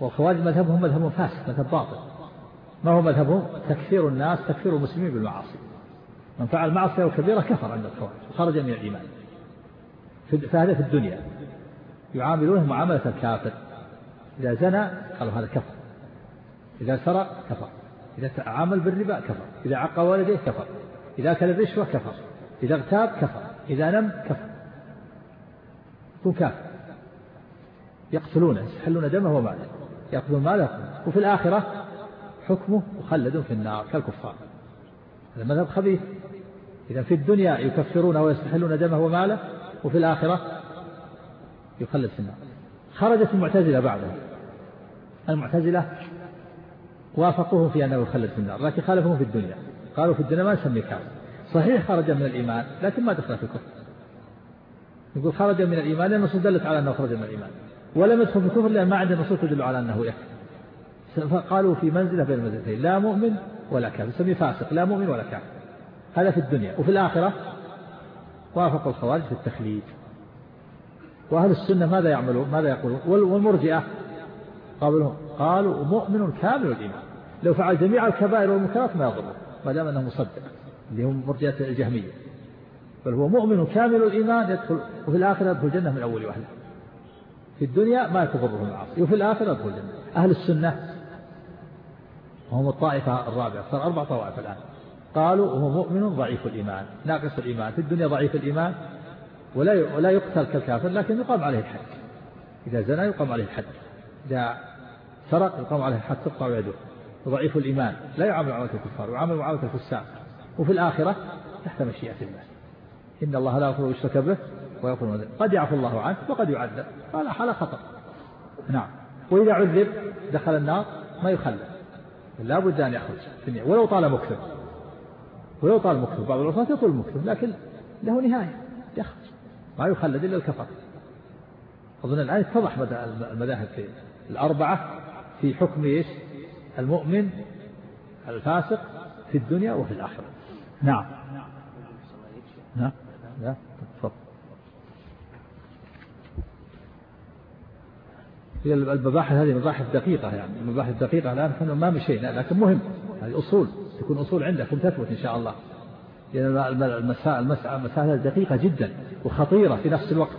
والخوارج مذهبهم مذهب فاسد مذهب باطل. ما هو مذهبهم؟ تكفير الناس تكفير المسلمين بالمعاصي. من فعل معصية كبيرة كفر عند الخوارج وخرج من الإيمان. فهذا في الدنيا. يعاملونه معاملة الكافر. إذا زنى قالوا هذا كفر. إذا سرق كفر. إذا تعامل بالربا كفر. إذا عق والديه كفر. إذا أكل الرشوة كفر. إذا اغتاب كفر. إذا نم كفر. يكون كافر. يقتلونه يستحلون دمه وماله. يأخذون ماله. وفي الآخرة حكمه مخلد في النار كالكفار. هذا مذهب خبيث. إذا في الدنيا يكفرونه ويستحلون دمه وماله وفي الآخرة يخلد في النار. خرجت المعتزلة بعدها. المعتزلة وافقوه في أنه يخلد في النار لكن خالفوه في الدنيا. قالوا في الدنيا ما نسميه كافر صحيح خرج من الإيمان لكن ما دخل في الكفر. يقول خرج من الإيمان لأن النصوص دلت على أنه خرج من الإيمان. ولم يدخل في الكفر لأن ما عنده نصوص تدل على أنه يكفر فقالوا في منزلة بين المنزلتين لا مؤمن ولا كافر. يسميه فاسق لا مؤمن ولا كافر. هذا في الدنيا. وفي الآخرة وافقوا الخوارج في التخليد. وأهل السنة ماذا يعملون؟ ماذا يقولون؟ والمرجئة قالوا قالوا مؤمن كامل الإيمان. لو فعل جميع الكبائر والمنكرات ما يضره ما دام أنه مصدق اللي هم مرجئة الجهمية. بل هو مؤمن كامل الإيمان يدخل وفي الآخرة يدخل الجنة من أول وهلة. في الدنيا ما تضره المعاصي وفي الآخرة يدخل الجنة. أهل السنة وهم الطائفة الرابعة. صار أربع طوائف الآن. قالوا هو مؤمن ضعيف الإيمان ناقص الإيمان في الدنيا ضعيف الإيمان ولا ولا يقتل كالكافر لكن يقام عليه الحد. إذا زنى يقام عليه الحد. إذا سرق يقام عليه الحد تقطع يده ضعيف الإيمان لا يعامل معاملة الكفار ويعامل معاملة الفساق. وفي الآخرة تحت مشيئة الله. إن الله لا يغفر يشرك به ويغفر قد يعفو الله عنه وقد يعذب. هذا حالة خطر نعم. وإذا عذب دخل النار ما يخلد لا بد أن يخرج ولو طال مكتب ولو طال مكتب بعض العصاة يطول مكتب لكن له نهاية يخرج. ما يخلد إلا الكفر. أظن الآن اتضح المذاهب في الأربعة في حكم إيش؟ المؤمن الفاسق في الدنيا وفي الآخرة. نعم. نعم. لا تفضل. هي المباحث هذه مباحث دقيقة يعني. المباحث دقيقة الآن إحنا ما مشينا لكن مهم. هذه أصول. تكون أصول عندكم تثبت إن شاء الله. لأن المسائل مسائل دقيقة جدا وخطيرة في نفس الوقت.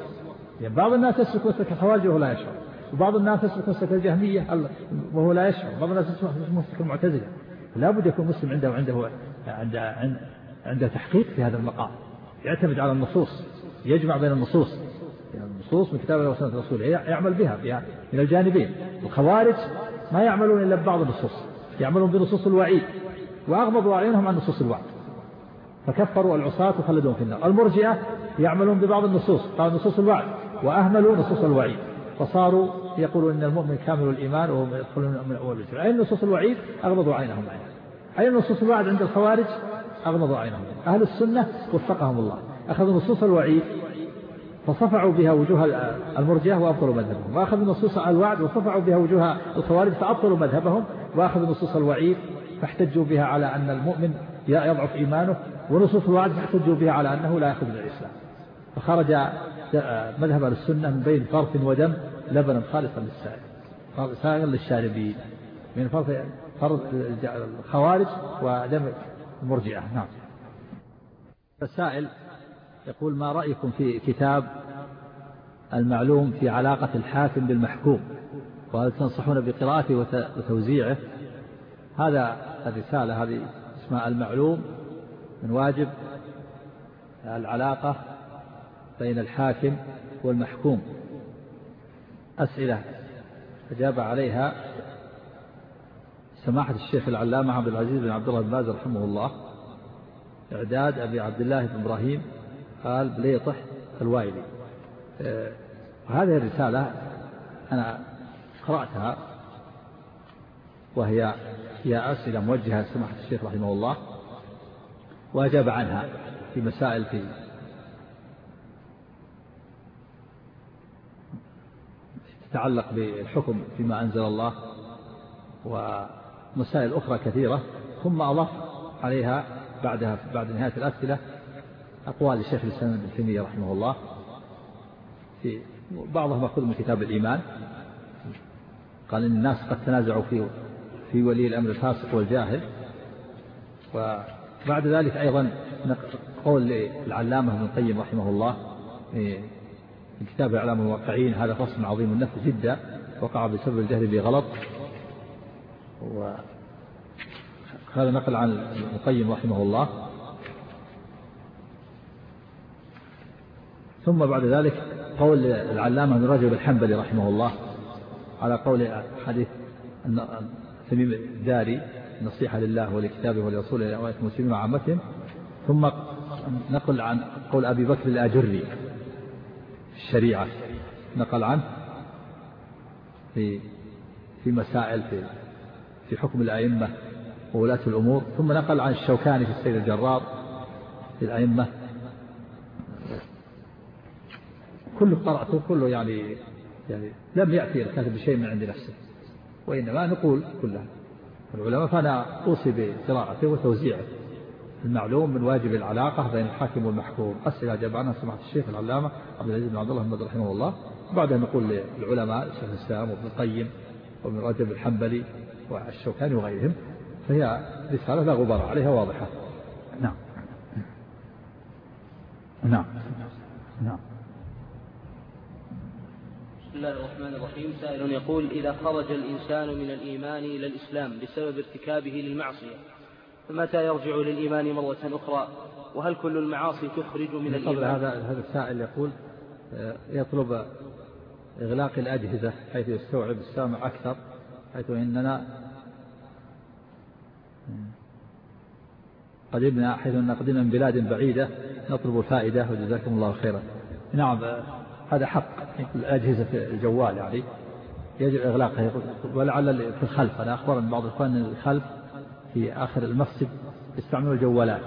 يعني بعض الناس يسلك مسلك الخوارج وهو لا يشعر. وبعض الناس يسلك مسلك الجهمية وهو لا يشعر. بعض الناس يسلك مسلك المعتزلة. لا بد يكون مسلم عنده عنده عنده عنده تحقيق في هذا المقام. يعتمد على النصوص. يجمع بين النصوص. يعني النصوص من كتاب الله وسنة رسوله. يعمل بها, بها من الجانبين. الخوارج ما يعملون إلا ببعض النصوص. يعملون بنصوص الوعيد. وأغمضوا أعينهم عن نصوص الوعد. فكفروا العصاة وخلدوهم في النار. المرجئة يعملون ببعض النصوص قال نصوص الوعد وأهملوا نصوص الوعيد. فصاروا يقولون إن المؤمن كامل الإيمان وهم يدخلون من أول الجنة. أي نصوص الوعيد؟ أغمضوا عينهم عنها أي نصوص الوعد عند الخوارج؟ أغمضوا عينهم أهل السنة وفقهم الله. أخذوا نصوص الوعيد فصفعوا بها وجوه المرجئة وأبطلوا مذهبهم. وأخذوا نصوص الوعد وصفعوا بها وجوه الخوارج فأبطلوا مذهبهم. وأخذوا نصوص الوعيد فاحتجوا بها على أن المؤمن يضعف إيمانه ونصوص الوعد فاحتجوا بها على أنه لا يأخذ الإسلام. فخرج مذهب السنة من بين فرث ودم لبنا خالصا للسائل. سائغا للشاربين. من فرث فرث الخوارج ودم المرجئة. نعم. السائل يقول ما رأيكم في كتاب المعلوم في علاقة الحاكم بالمحكوم؟ وهل تنصحون بقراءته وتوزيعه؟ هذا الرسالة هذه اسمها المعلوم من واجب العلاقة بين الحاكم والمحكوم. أسئلة أجاب عليها سماحة الشيخ العلامة عبد العزيز بن عبد الله بن باز رحمه الله إعداد أبي عبد الله بن إبراهيم قال بليطح الوايلي. هذه الرسالة أنا قرأتها وهي هي أسئلة موجهة لسماحة الشيخ رحمه الله وأجاب عنها في مسائل في تتعلق بالحكم فيما أنزل الله ومسائل أخرى كثيرة ثم أضاف عليها بعدها بعد نهاية الأسئلة أقوال الشيخ الإسلام ابن تيمية رحمه الله في بعضها مأخوذ من كتاب الإيمان قال إن الناس قد تنازعوا في في ولي الأمر الفاسق والجاهل. وبعد ذلك أيضا قول العلامة ابن القيم رحمه الله في كتاب إعلام الواقعين هذا فصل عظيم النفس جدا وقع بسبب الجهل بغلط. وهذا نقل عن القيم رحمه الله. ثم بعد ذلك قول العلامة بن رجب الحنبلي رحمه الله على قول حديث تميم الداري نصيحة لله ولكتابه ولرسوله وآية المسلمين وعامتهم. ثم نقل عن قول أبي بكر الآجري في الشريعة. نقل عنه في في مسائل في في حكم الأئمة وولاة الأمور. ثم نقل عن الشوكاني في السيد الجرار في الأئمة. كله قرأته كله يعني يعني لم يأتي الكاتب بشيء من عند نفسه. وإنما نقول كلها. العلماء فأنا أوصي بقراءته وتوزيعه. المعلوم من واجب العلاقة بين الحاكم والمحكوم. أسئلة أجاب عنها سماحة الشيخ العلامة عبد العزيز بن عبد الله بن رحمه الله. بعدها نقول للعلماء شيخ الإسلام وابن القيم وابن رجب الحنبلي والشوكاني وغيرهم فهي رسالة لا غبار عليها واضحة. نعم. نعم. نعم. الله الرحمن الرحيم. سائل يقول إذا خرج الإنسان من الإيمان إلى الإسلام بسبب ارتكابه للمعصية فمتى يرجع للإيمان مرة أخرى وهل كل المعاصي تخرج من الإيمان؟ هذا هذا السائل يقول آه، يطلب إغلاق الأجهزة حيث يستوعب السامع أكثر حيث إننا قدمنا حيث أننا قدمنا من بلاد بعيدة نطلب الفائدة وجزاكم الله خيرا. نعم هذا حق. الأجهزة في الجوال يعني. يجب إغلاقها. ولعل في الخلف أنا أخبرني بعض الإخوان الخلف في آخر المسجد يستعملون الجوالات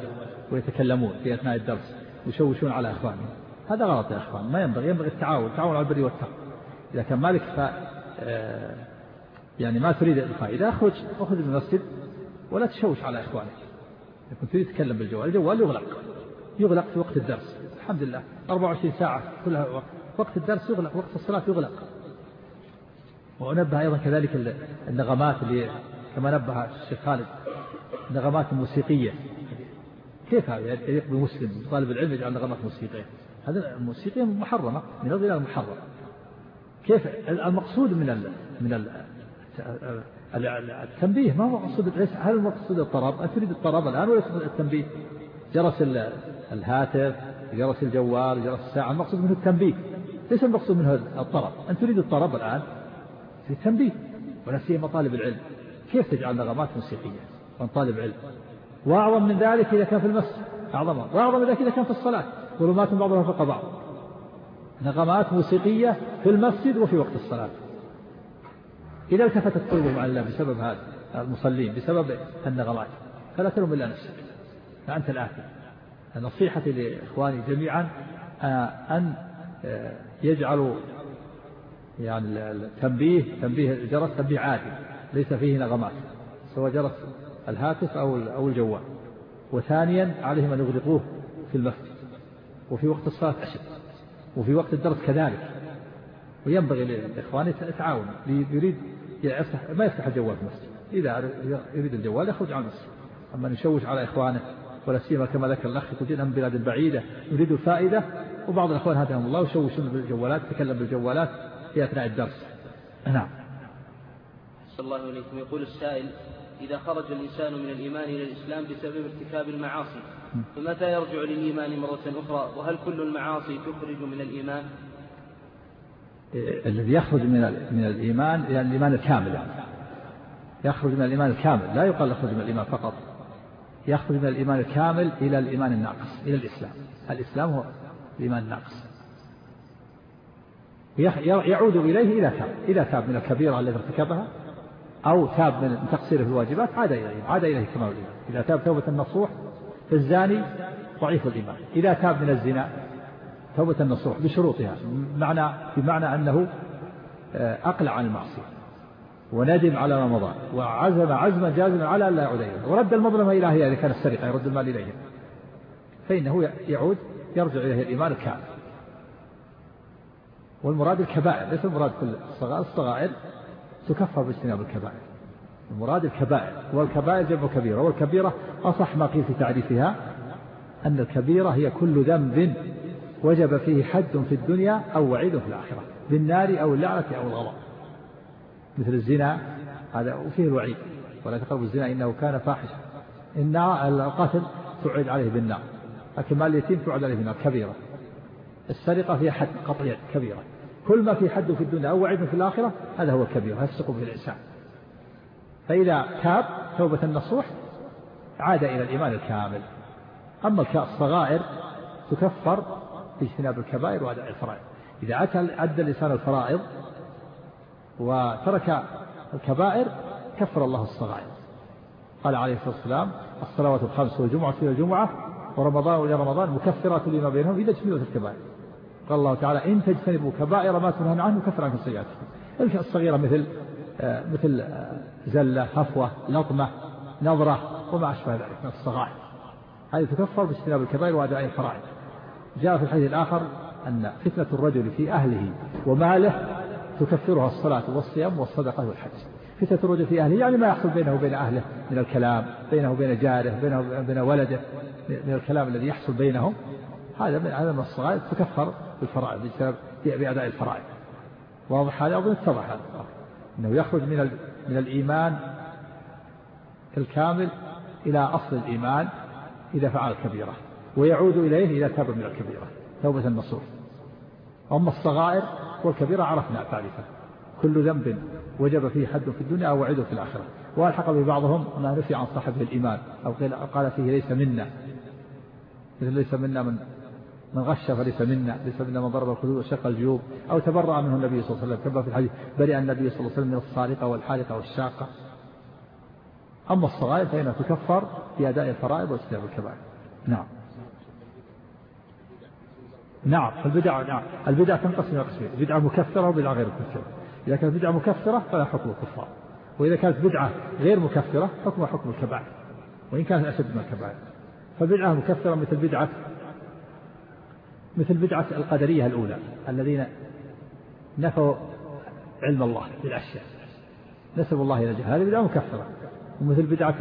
ويتكلمون في أثناء الدرس ويشوشون على إخوانهم. هذا غلط يا إخوان ما ينبغي. ينبغي التعاون التعاون على البر والتقوى. إذا كان مالك ف آه، يعني ما تريد الفائدة أخرج أخرج من المسجد ولا تشوش على إخوانك. كنت تريد تتكلم بالجوال الجوال يغلق. يغلق في وقت الدرس. الحمد لله. 24 ساعة كلها وقت وقت الدرس يغلق وقت الصلاة يغلق. وأنبه أيضا كذلك النغمات اللي كما نبه الشيخ خالد النغمات الموسيقية كيف هذا يليق بمسلم طالب العلم يجعل نغمات موسيقية. هذا الموسيقية محرمة من الغناء المحرم كيف؟ المقصود من ال من ال التنبيه ما هو مقصود هل المقصود الطرب؟ أنت تريد الطرب الآن ولا التنبيه؟ جرس الهاتف جرس الجوال جرس الساعة المقصود منه التنبيه. ليس المقصود منه الطرب أنت تريد الطرب الآن في التنبيه ولا سيما طالب العلم. كيف تجعل نغمات موسيقية من طالب علم؟ وأعظم من ذلك إذا كان في المسجد. أعظم. وأعظم من ذلك إذا كان في الصلاة. ظلمات بعضها فوق بعض. نغمات موسيقية في المسجد وفي وقت الصلاة. إذا التفتت قلوبهم على الله بسبب هذا المصلين بسبب النغمات فلا تلوم إلا نفسك. فأنت الآثم نصيحتي لإخواني جميعا آه، أن يجعلوا يعني التنبيه تنبيه الجرس تنبيه عادي ليس فيه نغمات سواء جرس الهاتف أو أو الجوال. وثانيا عليهم أن يغلقوه في المسجد وفي وقت الصلاة أشد وفي وقت الدرس كذلك. وينبغي للإخوان يتعاونوا يريد يفتح ما يفتح الجوال في المسجد. إذا يريد الجوال يخرج عن المسجد. أما يشوش على إخوانه ولا سيما كما ذكر الأخ يخرجون من بلاد بعيدة يريد الفائدة وبعض الأخوان هداهم الله يشوشون بالجوالات يتكلم بالجوالات في أثناء الدرس. نعم. صلى الله عليكم يقول السائل إذا خرج الإنسان من الإيمان إلى الإسلام بسبب ارتكاب المعاصي فمتى يرجع للإيمان مرة أخرى؟ وهل كل المعاصي تخرج من الإيمان؟ الذي يخرج من من الإيمان يعني الإيمان الكامل يعني. يخرج من الإيمان الكامل لا يقال يخرج من الإيمان فقط. يخرج من الإيمان الكامل إلى الإيمان الناقص إلى الإسلام. الإسلام هو الإيمان الناقص يعود إليه إذا تاب. إذا تاب من الكبيرة التي ارتكبها أو تاب من تقصيره في الواجبات عاد إليه عاد إليه كمال الإيمان إذا تاب توبة نصوح فالزاني ضعيف الإيمان. إذا تاب من الزنا توبة النصوح بشروطها. معنى بمعنى أنه آه، أقلع عن المعصية. وندم على ما مضى وعزم عزما جازما على أن لا يعود إليه. ورد المظلمة إلى هي إذا كان السرقة يرد المال إليه فإنه يعود يرجع إليه الإيمان الكامل. والمراد الكبائر ليس المراد كل الصغائر الصغائر تكفر باجتناب الكبائر. المراد الكبائر والكبائر جمع كبيرة والكبيرة أصح ما قيل في تعريفها أن الكبيرة هي كل ذنب وجب فيه حد في الدنيا أو وعيد في الآخرة بالنار أو اللعنة أو الغضب. مثل الزنا هذا وفيه الوعيد ولا تقربوا الزنا إنه كان فاحشا إن القتل توعد عليه بالنار. لكن مال اليتيم توعد عليه بالنار كبيرة. السرقة فيها حد قطعية كبيرة. كل ما في حد في الدنيا أو وعيد في الآخرة هذا هو الكبير يفسق به الإنسان. فإذا تاب توبة النصوح عاد إلى الإيمان الكامل. أما الصغائر تكفر باجتناب الكبائر وأداء الفرائض. إذا أدى الإنسان الفرائض وترك الكبائر كفر الله الصغائر. قال عليه الصلاة والسلام الصلوات الخمس والجمعة إلى الجمعة ورمضان إلى رمضان مكفرات لما بينهم إذا اجتنبت الكبائر. قال الله تعالى إن تجتنبوا كبائر ما تنهون عنه كفر عنكم سيئاتكم. الأشياء الصغيرة مثل آه، مثل آه، زلة هفوة لطمة نظرة وما أشبه ذلك من الصغائر. هذه تكفر باجتناب الكبائر وأداء الفرائض. جاء في الحديث الآخر أن فتنة الرجل في أهله وماله تكفرها الصلاة والصيام والصدقة والحج. فتنة الرجل في أهله يعني ما يحصل بينه وبين أهله من الكلام بينه وبين جاره بينه وبين ولده. من الكلام الذي يحصل بينهم هذا من هذا من الصغائر تكفر بالفرائض بأداء الفرائض. واضح هذا؟ أظن اتضح هذا أنه يخرج من من الإيمان الكامل إلى أصل الإيمان إذا فعل الكبيرة ويعود إليه إذا تاب من الكبيرة توبة النصوح. أما الصغائر والكبيرة عرفنا تعريفه كل ذنب وجب فيه حد في الدنيا أو وعيد في الآخرة. وألحق به بعضهم ما نفي عن صاحبه الإيمان أو قال فيه ليس منا. مثل ليس منا من من غش فليس منا ليس منا من ضرب الخدود وشق الجيوب أو تبرأ منه النبي صلى الله عليه وسلم. كما في الحديث برئ النبي صلى الله عليه وسلم من الصارقة والحالقة والشاقة. أما الصغائر فإنها تكفر بأداء الفرائض واجتناب الكبائر. نعم. نعم البدع نعم. البدع تنقسم إلى قسمين بدعة مكفرة وبدعة غير مكفرة. إذا كانت بدعة مكفرة فلا حكم الكفار وإذا كانت بدعة غير مكفرة حكم حكم الكبائر وإن كانت أشد من الكبائر. فبدعة مكفرة مثل بدعة مثل بدعة القدرية الأولى الذين نفوا علم الله بالأشياء نسبوا الله إلى جهل هذه بدعة مكفرة. ومثل بدعة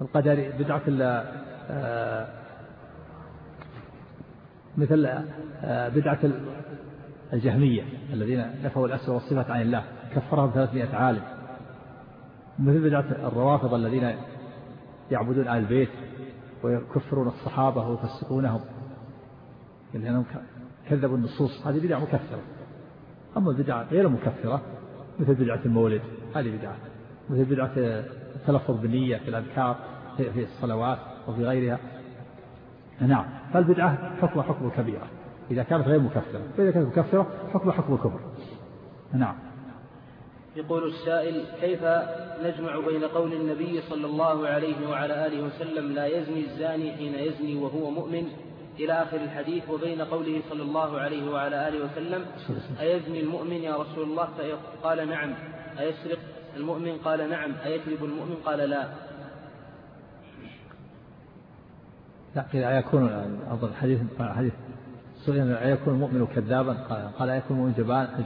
القدر بدعة آه، مثل آه، بدعة الجهمية الذين نفوا الأسماء والصفات عن الله كفرهم 300 عالم. مثل بدعة الروافض الذين يعبدون آل البيت ويكفرون الصحابة ويفسقونهم. لأنهم كذبوا النصوص. هذه بدعة مكفرة. أما البدعة غير مكفرة مثل بدعة المولد هذه بدعة. مثل بدعة التلفظ بالنية في الأذكار في الصلوات وفي غيرها. نعم. فالبدعة حكم حكم الكبيرة. إذا كانت غير مكفرة. فإذا كانت مكفرة حكم حكم الكفر. نعم. يقول السائل كيف نجمع بين قول النبي صلى الله عليه وعلى آله وسلم لا يزني الزاني حين يزني وهو مؤمن؟ إلى آخر الحديث وبين قوله صلى الله عليه وعلى آله وسلم أيزني المؤمن يا رسول الله؟ قال نعم. أيسرق المؤمن؟ قال نعم. أيكذب المؤمن؟ قال لا. لا قيل أيكون أظن حديث حديث سئل أيكون المؤمن كذابا؟ قال أيكون المؤمن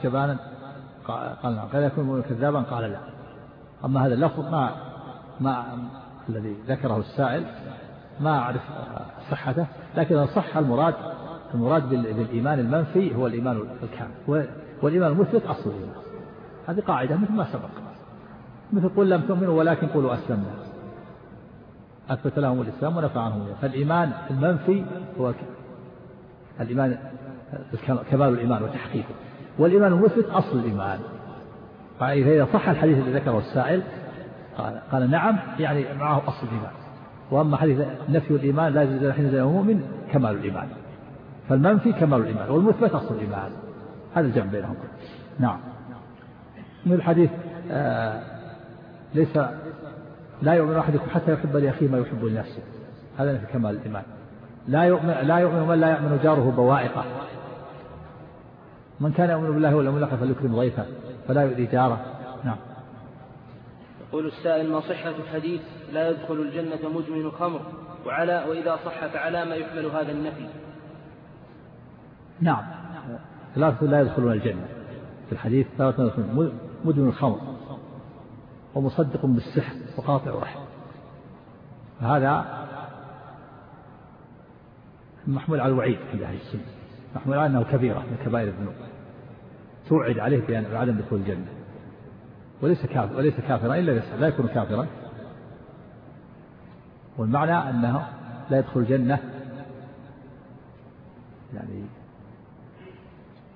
جبانا قال نعم. قال أيكون المؤمن كذابا؟ قال لا. أما هذا اللفظ ما ما الذي ذكره السائل ما أعرف صحته لكن صح المراد المراد بالإيمان المنفي هو الإيمان الكامل. والإيمان المثبت أصل الإيمان. هذه قاعدة مثل ما سبق. مثل قل لم تؤمنوا ولكن قولوا أسلمنا. أثبت لهم الإسلام ونفى عنهم. فالإيمان المنفي هو الإيمان كمال الإيمان وتحقيقه. والإيمان المثبت أصل الإيمان. فإذا صح الحديث الذي ذكره السائل قال, قال نعم يعني معه أصل الإيمان. وأما حديث نفي الإيمان لا يجوز حين المؤمن كمال الإيمان. فالمنفي كمال الإيمان والمثبت أصل الإيمان. هذا الجمع بينهم. نعم. من الحديث آه ليس لا يؤمن أحدكم حتى يحب لأخيه ما يحب لنفسه. هذا في كمال الإيمان. لا يؤمن لا يؤمن من لا يؤمن جاره بوائقة. من كان يؤمن بالله واليوم الآخر فليكرم ضيفه فلا يؤذي جاره نعم. يقول السائل ما صحة الحديث؟ لا يدخل الجنة مدمن خمر. وعلى وإذا صح فعلى ما يحمل هذا النفي. نعم. ثلاثة لا يدخلون الجنة. في الحديث ثلاثة مدمن الخمر ومصدق بالسحر وقاطع رحم هذا محمول على الوعيد عند أهل السنة. محمول على أنه كبيرة من كبائر الذنوب. توعد عليه بعدم دخول الجنة. وليس كافر وليس كافرا إلا لا يكون كافرا. والمعنى أنه لا يدخل الجنة. يعني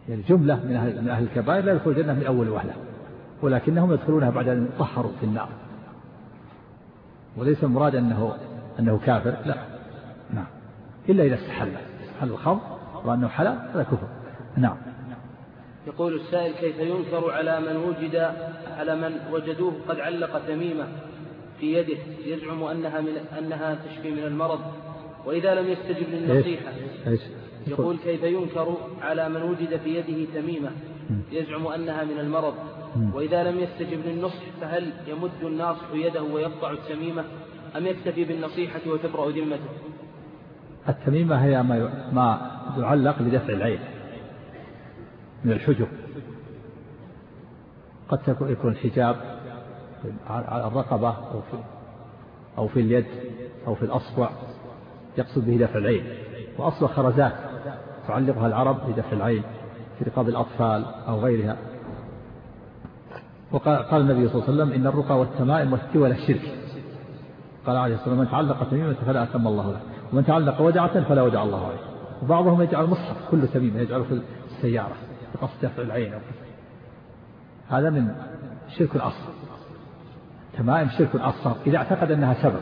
يعني جملة من أهل, من أهل الكبائر لا يدخل الجنة من أول وهلة. ولكنهم يدخلونها بعد أن طهروا في النار. وليس المراد أنه أنه كافر لا. نعم. إلا إذا استحل. استحل الخمر وأنه حلال هذا كفر. نعم. يقول السائل كيف ينكر على من وجد على من وجدوه قد علق تميمة في يده يزعم أنها من أنها تشفي من المرض وإذا لم يستجب للنصيحة؟ يقول كيف ينكر على من وجد في يده تميمة يزعم أنها من المرض وإذا لم يستجب للنصح فهل يمد الناصح يده ويقطع التميمة أم يكتفي بالنصيحة وتبرأ ذمته؟ التميمة هي ما ما يعلق لدفع العين. من الحجب قد يكون الحجاب على الرقبة أو في أو في اليد أو في الأصبع يقصد به دفع العين. وأصل خرزات تعلقها العرب لدفع العين في رقاب الأطفال أو غيرها. وقال قال النبي صلى الله عليه وسلم إن الرقى والتمائم والتول الشرك قال عليه الصلاة والسلام من تعلق تميمة فلا أتم الله له. ومن تعلق ودعة فلا ودع الله عليه. وبعضهم يجعل مصحف كل تميمة يجعله في السيارة. بقصد دفع العين هذا من شرك أصغر تمائم شرك أصغر إذا اعتقد أنها سبب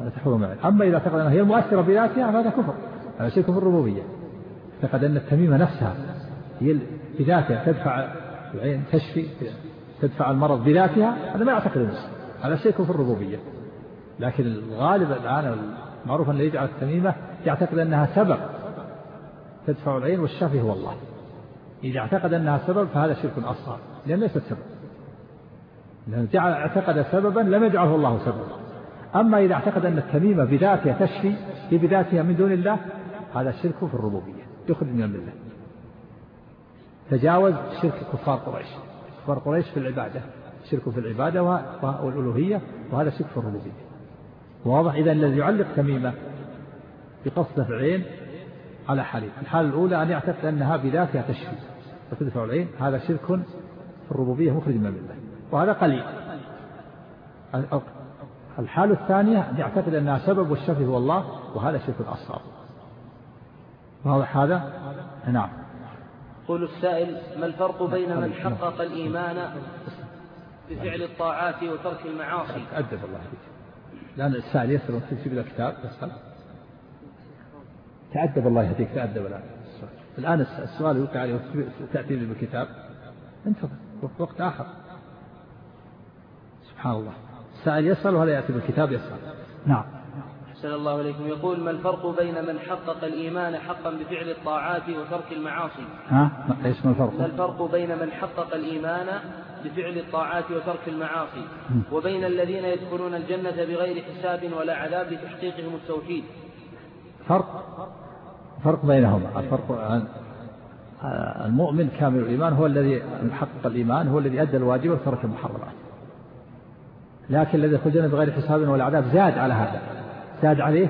هذا تحرم أما إذا اعتقد أنها هي المؤثرة بذاتها فهذا كفر. هذا شرك في الربوبية. اعتقد أن التميمة نفسها هي بذاتها تدفع العين تشفي تدفع المرض بذاتها هذا ما يعتقد المسلم هذا شرك في الربوبية. لكن الغالب الآن معروف أن يجعل التميمة يعتقد أنها سبب. تدفع العين والشافي هو الله. إذا اعتقد أنها سبب فهذا شرك أصغر لأن ليست سبب لأن جعل اعتقد سببا لم يجعله الله سببا. أما إذا اعتقد أن التميمة بذاتها تشفي بذاتها من دون الله هذا شرك في الربوبية يخرج من الملة تجاوز شرك كفار قريش. كفار قريش في العبادة شرك في العبادة والألوهية وهذا شرك في الربوبية. واضح؟ إذا الذي يعلق تميمة بقصد العين على حالين. الحالة الأولى أن يعتقد أنها بذاتها تشفي. وتدفع العين هذا شرك في الربوبية مخرج من الملة وهذا قليل. الحالة الثانية أن يعتقد أنها سبب والشفي هو الله وهذا شرك أصغر. واضح هذا؟ نعم. يقول السائل ما الفرق بين من حقق الإيمان بفعل الطاعات وترك المعاصي؟ أدب الله فيك لأن السائل يسأل تجيب له كتاب يسأل. تأدب الله يهديك تأدب الآن. الآن السؤال يوقع عليه تأتي بالكتاب. انتظر وقت آخر. سبحان الله. السائل يسأل وهذا يأتي بالكتاب يسأل. نعم. أحسن الله إليكم. يقول ما الفرق بين من حقق الإيمان حقا بفعل الطاعات وترك المعاصي؟ ها؟ إيش ما الفرق؟ ما الفرق بين من حقق الإيمان بفعل الطاعات وترك المعاصي؟ وبين الذين يدخلون الجنة بغير حساب ولا عذاب لتحقيقهم التوحيد؟ فرق؟ فرق بينهما. الفرق المؤمن كامل الإيمان هو الذي حقق الإيمان هو الذي أدى الواجب وترك المحرمات. لكن الذي يدخل بغير حساب ولا عذاب زاد على هذا. زاد عليه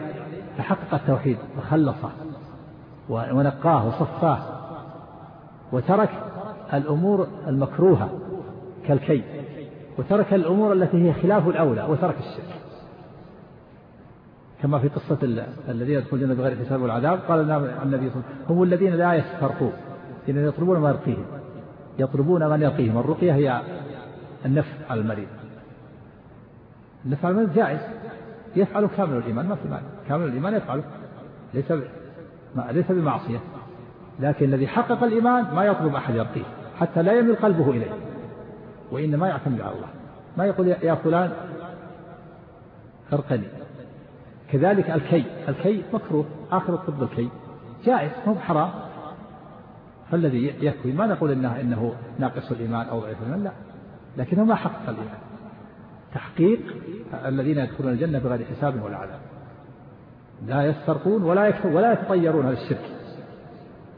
فحقق التوحيد وخلصه ونقاه وصفاه وترك الأمور المكروهة كالكي وترك الأمور التي هي خلاف الأولى وترك الشرك. كما في قصة الذين يدخلون الجنة بغير حساب والعذاب. قال النبي صلى الله عليه وسلم هم الذين لا يسترقون الذين يطلبون ما يرقيهم يطلبون من يرقيهم. الرقية هي النفع على المريض. النفع على المريض جائز يفعل كامل الإيمان ما في معنى كامل الإيمان يفعله ليس ليس بمعصية. لكن الذي حقق الإيمان ما يطلب أحد يرقيه حتى لا يميل قلبه إليه. وإنما يعتمد على الله. ما يقول يا فلان أرقني. كذلك الكي. الكي مكروه آخر الطب الكي. جائز مو بحرام. فالذي يكوي ما نقول إنه, إنه ناقص الإيمان أو ضعيف الإيمان لا. لكنه ما حقق الإيمان. تحقيق الذين يدخلون الجنة بغير حساب ولا عذاب. لا يسترقون ولا ولا يتطيرون هذا الشرك.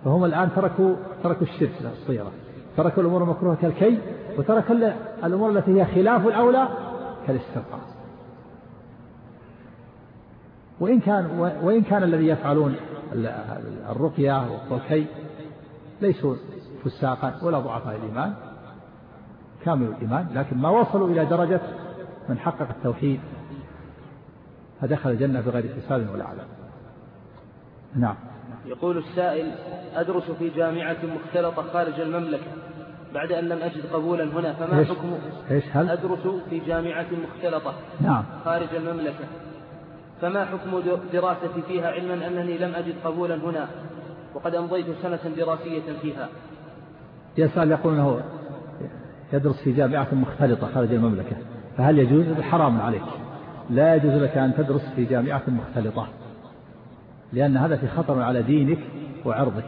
فهم الآن تركوا تركوا الشرك الصيرة تركوا الأمور المكروهة كالكي وترك الأمور التي هي خلاف الأولى كالاسترقاء وإن كان وإن كان الذي يفعلون الرقية والكي ليسوا فساقا ولا ضعفاء الإيمان كامل الإيمان لكن ما وصلوا إلى درجة من حقق التوحيد فدخل الجنة بغير حساب ولا عذاب. نعم. يقول السائل أدرس في جامعة مختلطة خارج المملكة بعد أن لم أجد قبولا هنا فما إيش؟ حكم إيش هل؟ أدرس في جامعة مختلطة نعم. خارج المملكة؟ فما حكم دراستي فيها علما أنني لم أجد قبولا هنا؟ وقد أمضيت سنة دراسية فيها. يسأل يقول أنه يدرس في جامعة مختلطة خارج المملكة. فهل يجوز؟ حرام عليك. لا يجوز لك أن تدرس في جامعة مختلطة لأن هذا في خطر على دينك وعرضك.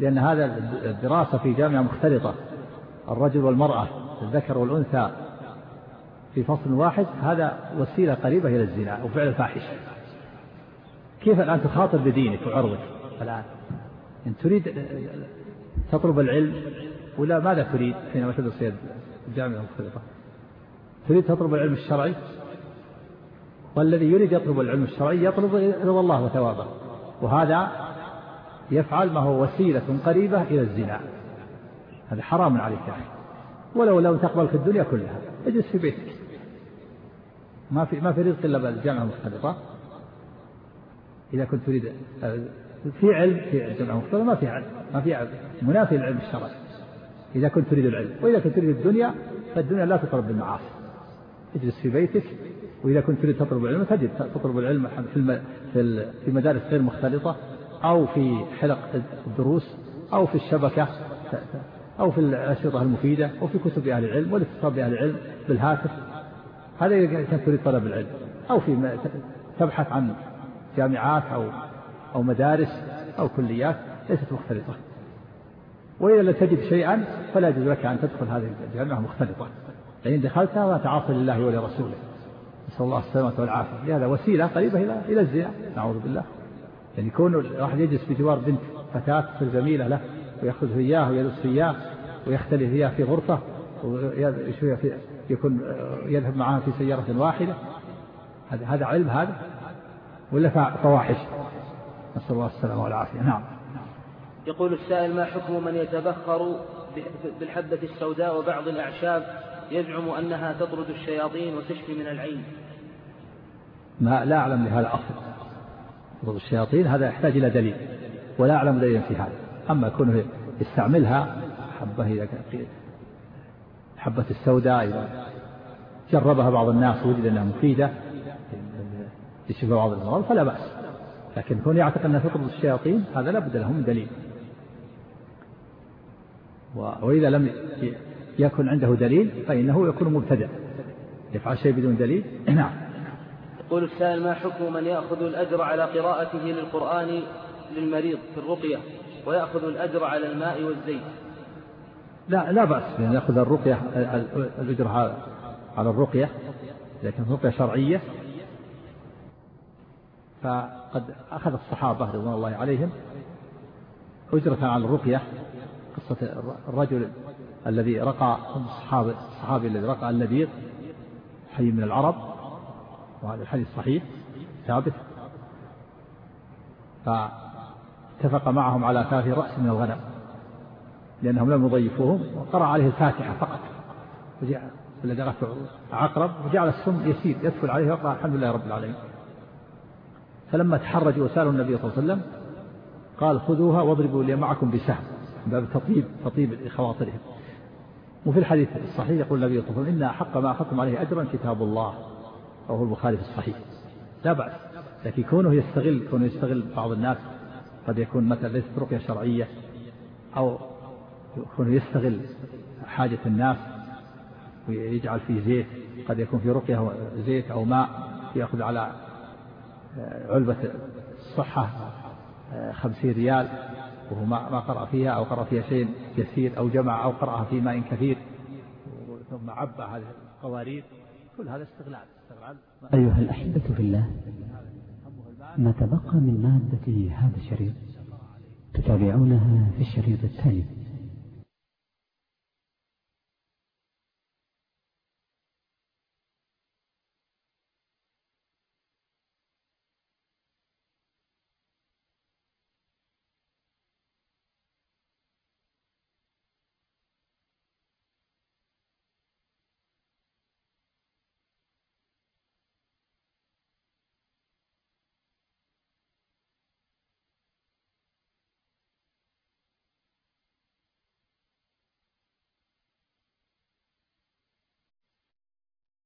لأن هذا الدراسة في جامعة مختلطة الرجل والمرأة الذكر والأنثى في فصل واحد هذا وسيلة قريبة إلى الزنا وفعل الفاحشة كيف الآن تخاطر بدينك وعرضك الآن؟ إن تريد تطلب العلم ولا ماذا تريد حينما تدرس في الجامعة المختلطة تريد تطلب العلم الشرعي؟ والذي يريد يطلب العلم الشرعي يطلب رضا الله وثوابه وهذا يفعل ما هو وسيلة قريبة إلى الزنا. هذا حرام عليك يا أخي. ولو لو تقبل في الدنيا كلها اجلس في بيتك. ما في ما في رزق إلا بالجامعة المختلطة إذا كنت تريد في علم في الجامعة المختلطة ما في علم ما في علم. منافي للعلم الشرعي. إذا كنت تريد العلم. وإذا كنت تريد الدنيا فالدنيا لا تطلب بالمعاصي. اجلس في بيتك. وإذا كنت تريد تطلب العلم تجد تطلب العلم في في مدارس غير مختلطة أو في حلق الدروس أو في الشبكة أو في الأشرطة المفيدة أو في كتب أهل العلم والاتصال بأهل العلم بالهاتف. هذا إذا تريد طلب العلم أو في تبحث عن جامعات أو أو مدارس أو كليات ليست مختلطة. وإذا لم تجد شيئا فلا يجوز لك أن تدخل هذه الجامعة مختلطة. لأن دخلتها فتعاصي لله ولرسوله. نسأل الله السلامة والعافية. لهذا وسيلة قريبة إلى إلى الزنا. نعوذ بالله. يعني كون الواحد يجلس بجوار بنت فتاة جميلة له ويأخذ إياه ويدرس إياه ويختلف إياه في غرفة في يكون يذهب معها في سيارة واحدة. هذا هذا علم هذا؟ ولا فواحش؟ نسأل الله السلامة والعافية. نعم. يقول السائل ما حكم من يتبخر بالحبة السوداء وبعض الأعشاب يزعم أنها تطرد الشياطين وتشفي من العين؟ ما لا أعلم لهذا أصل. ضد الشياطين هذا يحتاج إلى دليل ولا أعلم دليلا في هذا. أما كونه يستعملها حبة إذا حبة السوداء إذا جربها بعض الناس وجد أنها مفيدة. لشفاء بعض الأمراض فلا بأس. لكن كون يعتقد أنها تطرد الشياطين هذا لا بد له من دليل. وإذا لم يكن عنده دليل فإنه يكون مبتدع. يفعل شيء بدون دليل. نعم. يقول السائل ما حكم من يأخذ الأجر على قراءته للقرآن للمريض في الرقية ويأخذ الأجر على الماء والزيت؟ لا لا بأس. بأن يأخذ الرقية الأجر على الرقية كانت رقية شرعية. فقد أخذ الصحابة رضوان الله عليهم أجرة على الرقية. قصة الرجل الذي رقى الصحابي الصحابي الذي رقى اللبيغ حي من العرب. وهذا الحديث صحيح ثابت. فاتفق معهم على كاف رأس من الغنم. لأنهم لم يضيفوهم وقرأ عليه الفاتحة فقط. الذي رفع عقرب وجعل السم يسير يدخل عليه وقال الحمد لله رب العالمين. فلما تحرجوا وسالوا النبي صلى الله عليه وسلم قال خذوها واضربوا لي معكم بسهم باب تطيب تطيب خواطرهم وفي الحديث الصحيح يقول النبي صلى الله عليه وسلم إن أحق ما أخذتم عليه أجرا كتاب الله رواه البخاري في الصحيح. لا بأس لكن كونه يستغل كونه يستغل بعض الناس قد يكون مثلا ليست رقية شرعية أو كونه يستغل حاجة الناس ويجعل فيه زيت قد يكون في رقية زيت أو ماء يأخذ على آه، علبة الصحة آه، خمسين ريال وهو ما قرأ فيها أو قرأ فيها شيء يسير أو جمع أو قرأها في ماء كثير ثم عبى هذه القوارير. كل هذا استغلال استغلال أيها الأحبة في الله ما تبقى من مادة هذا الشريط تتابعونها في الشريط التالي.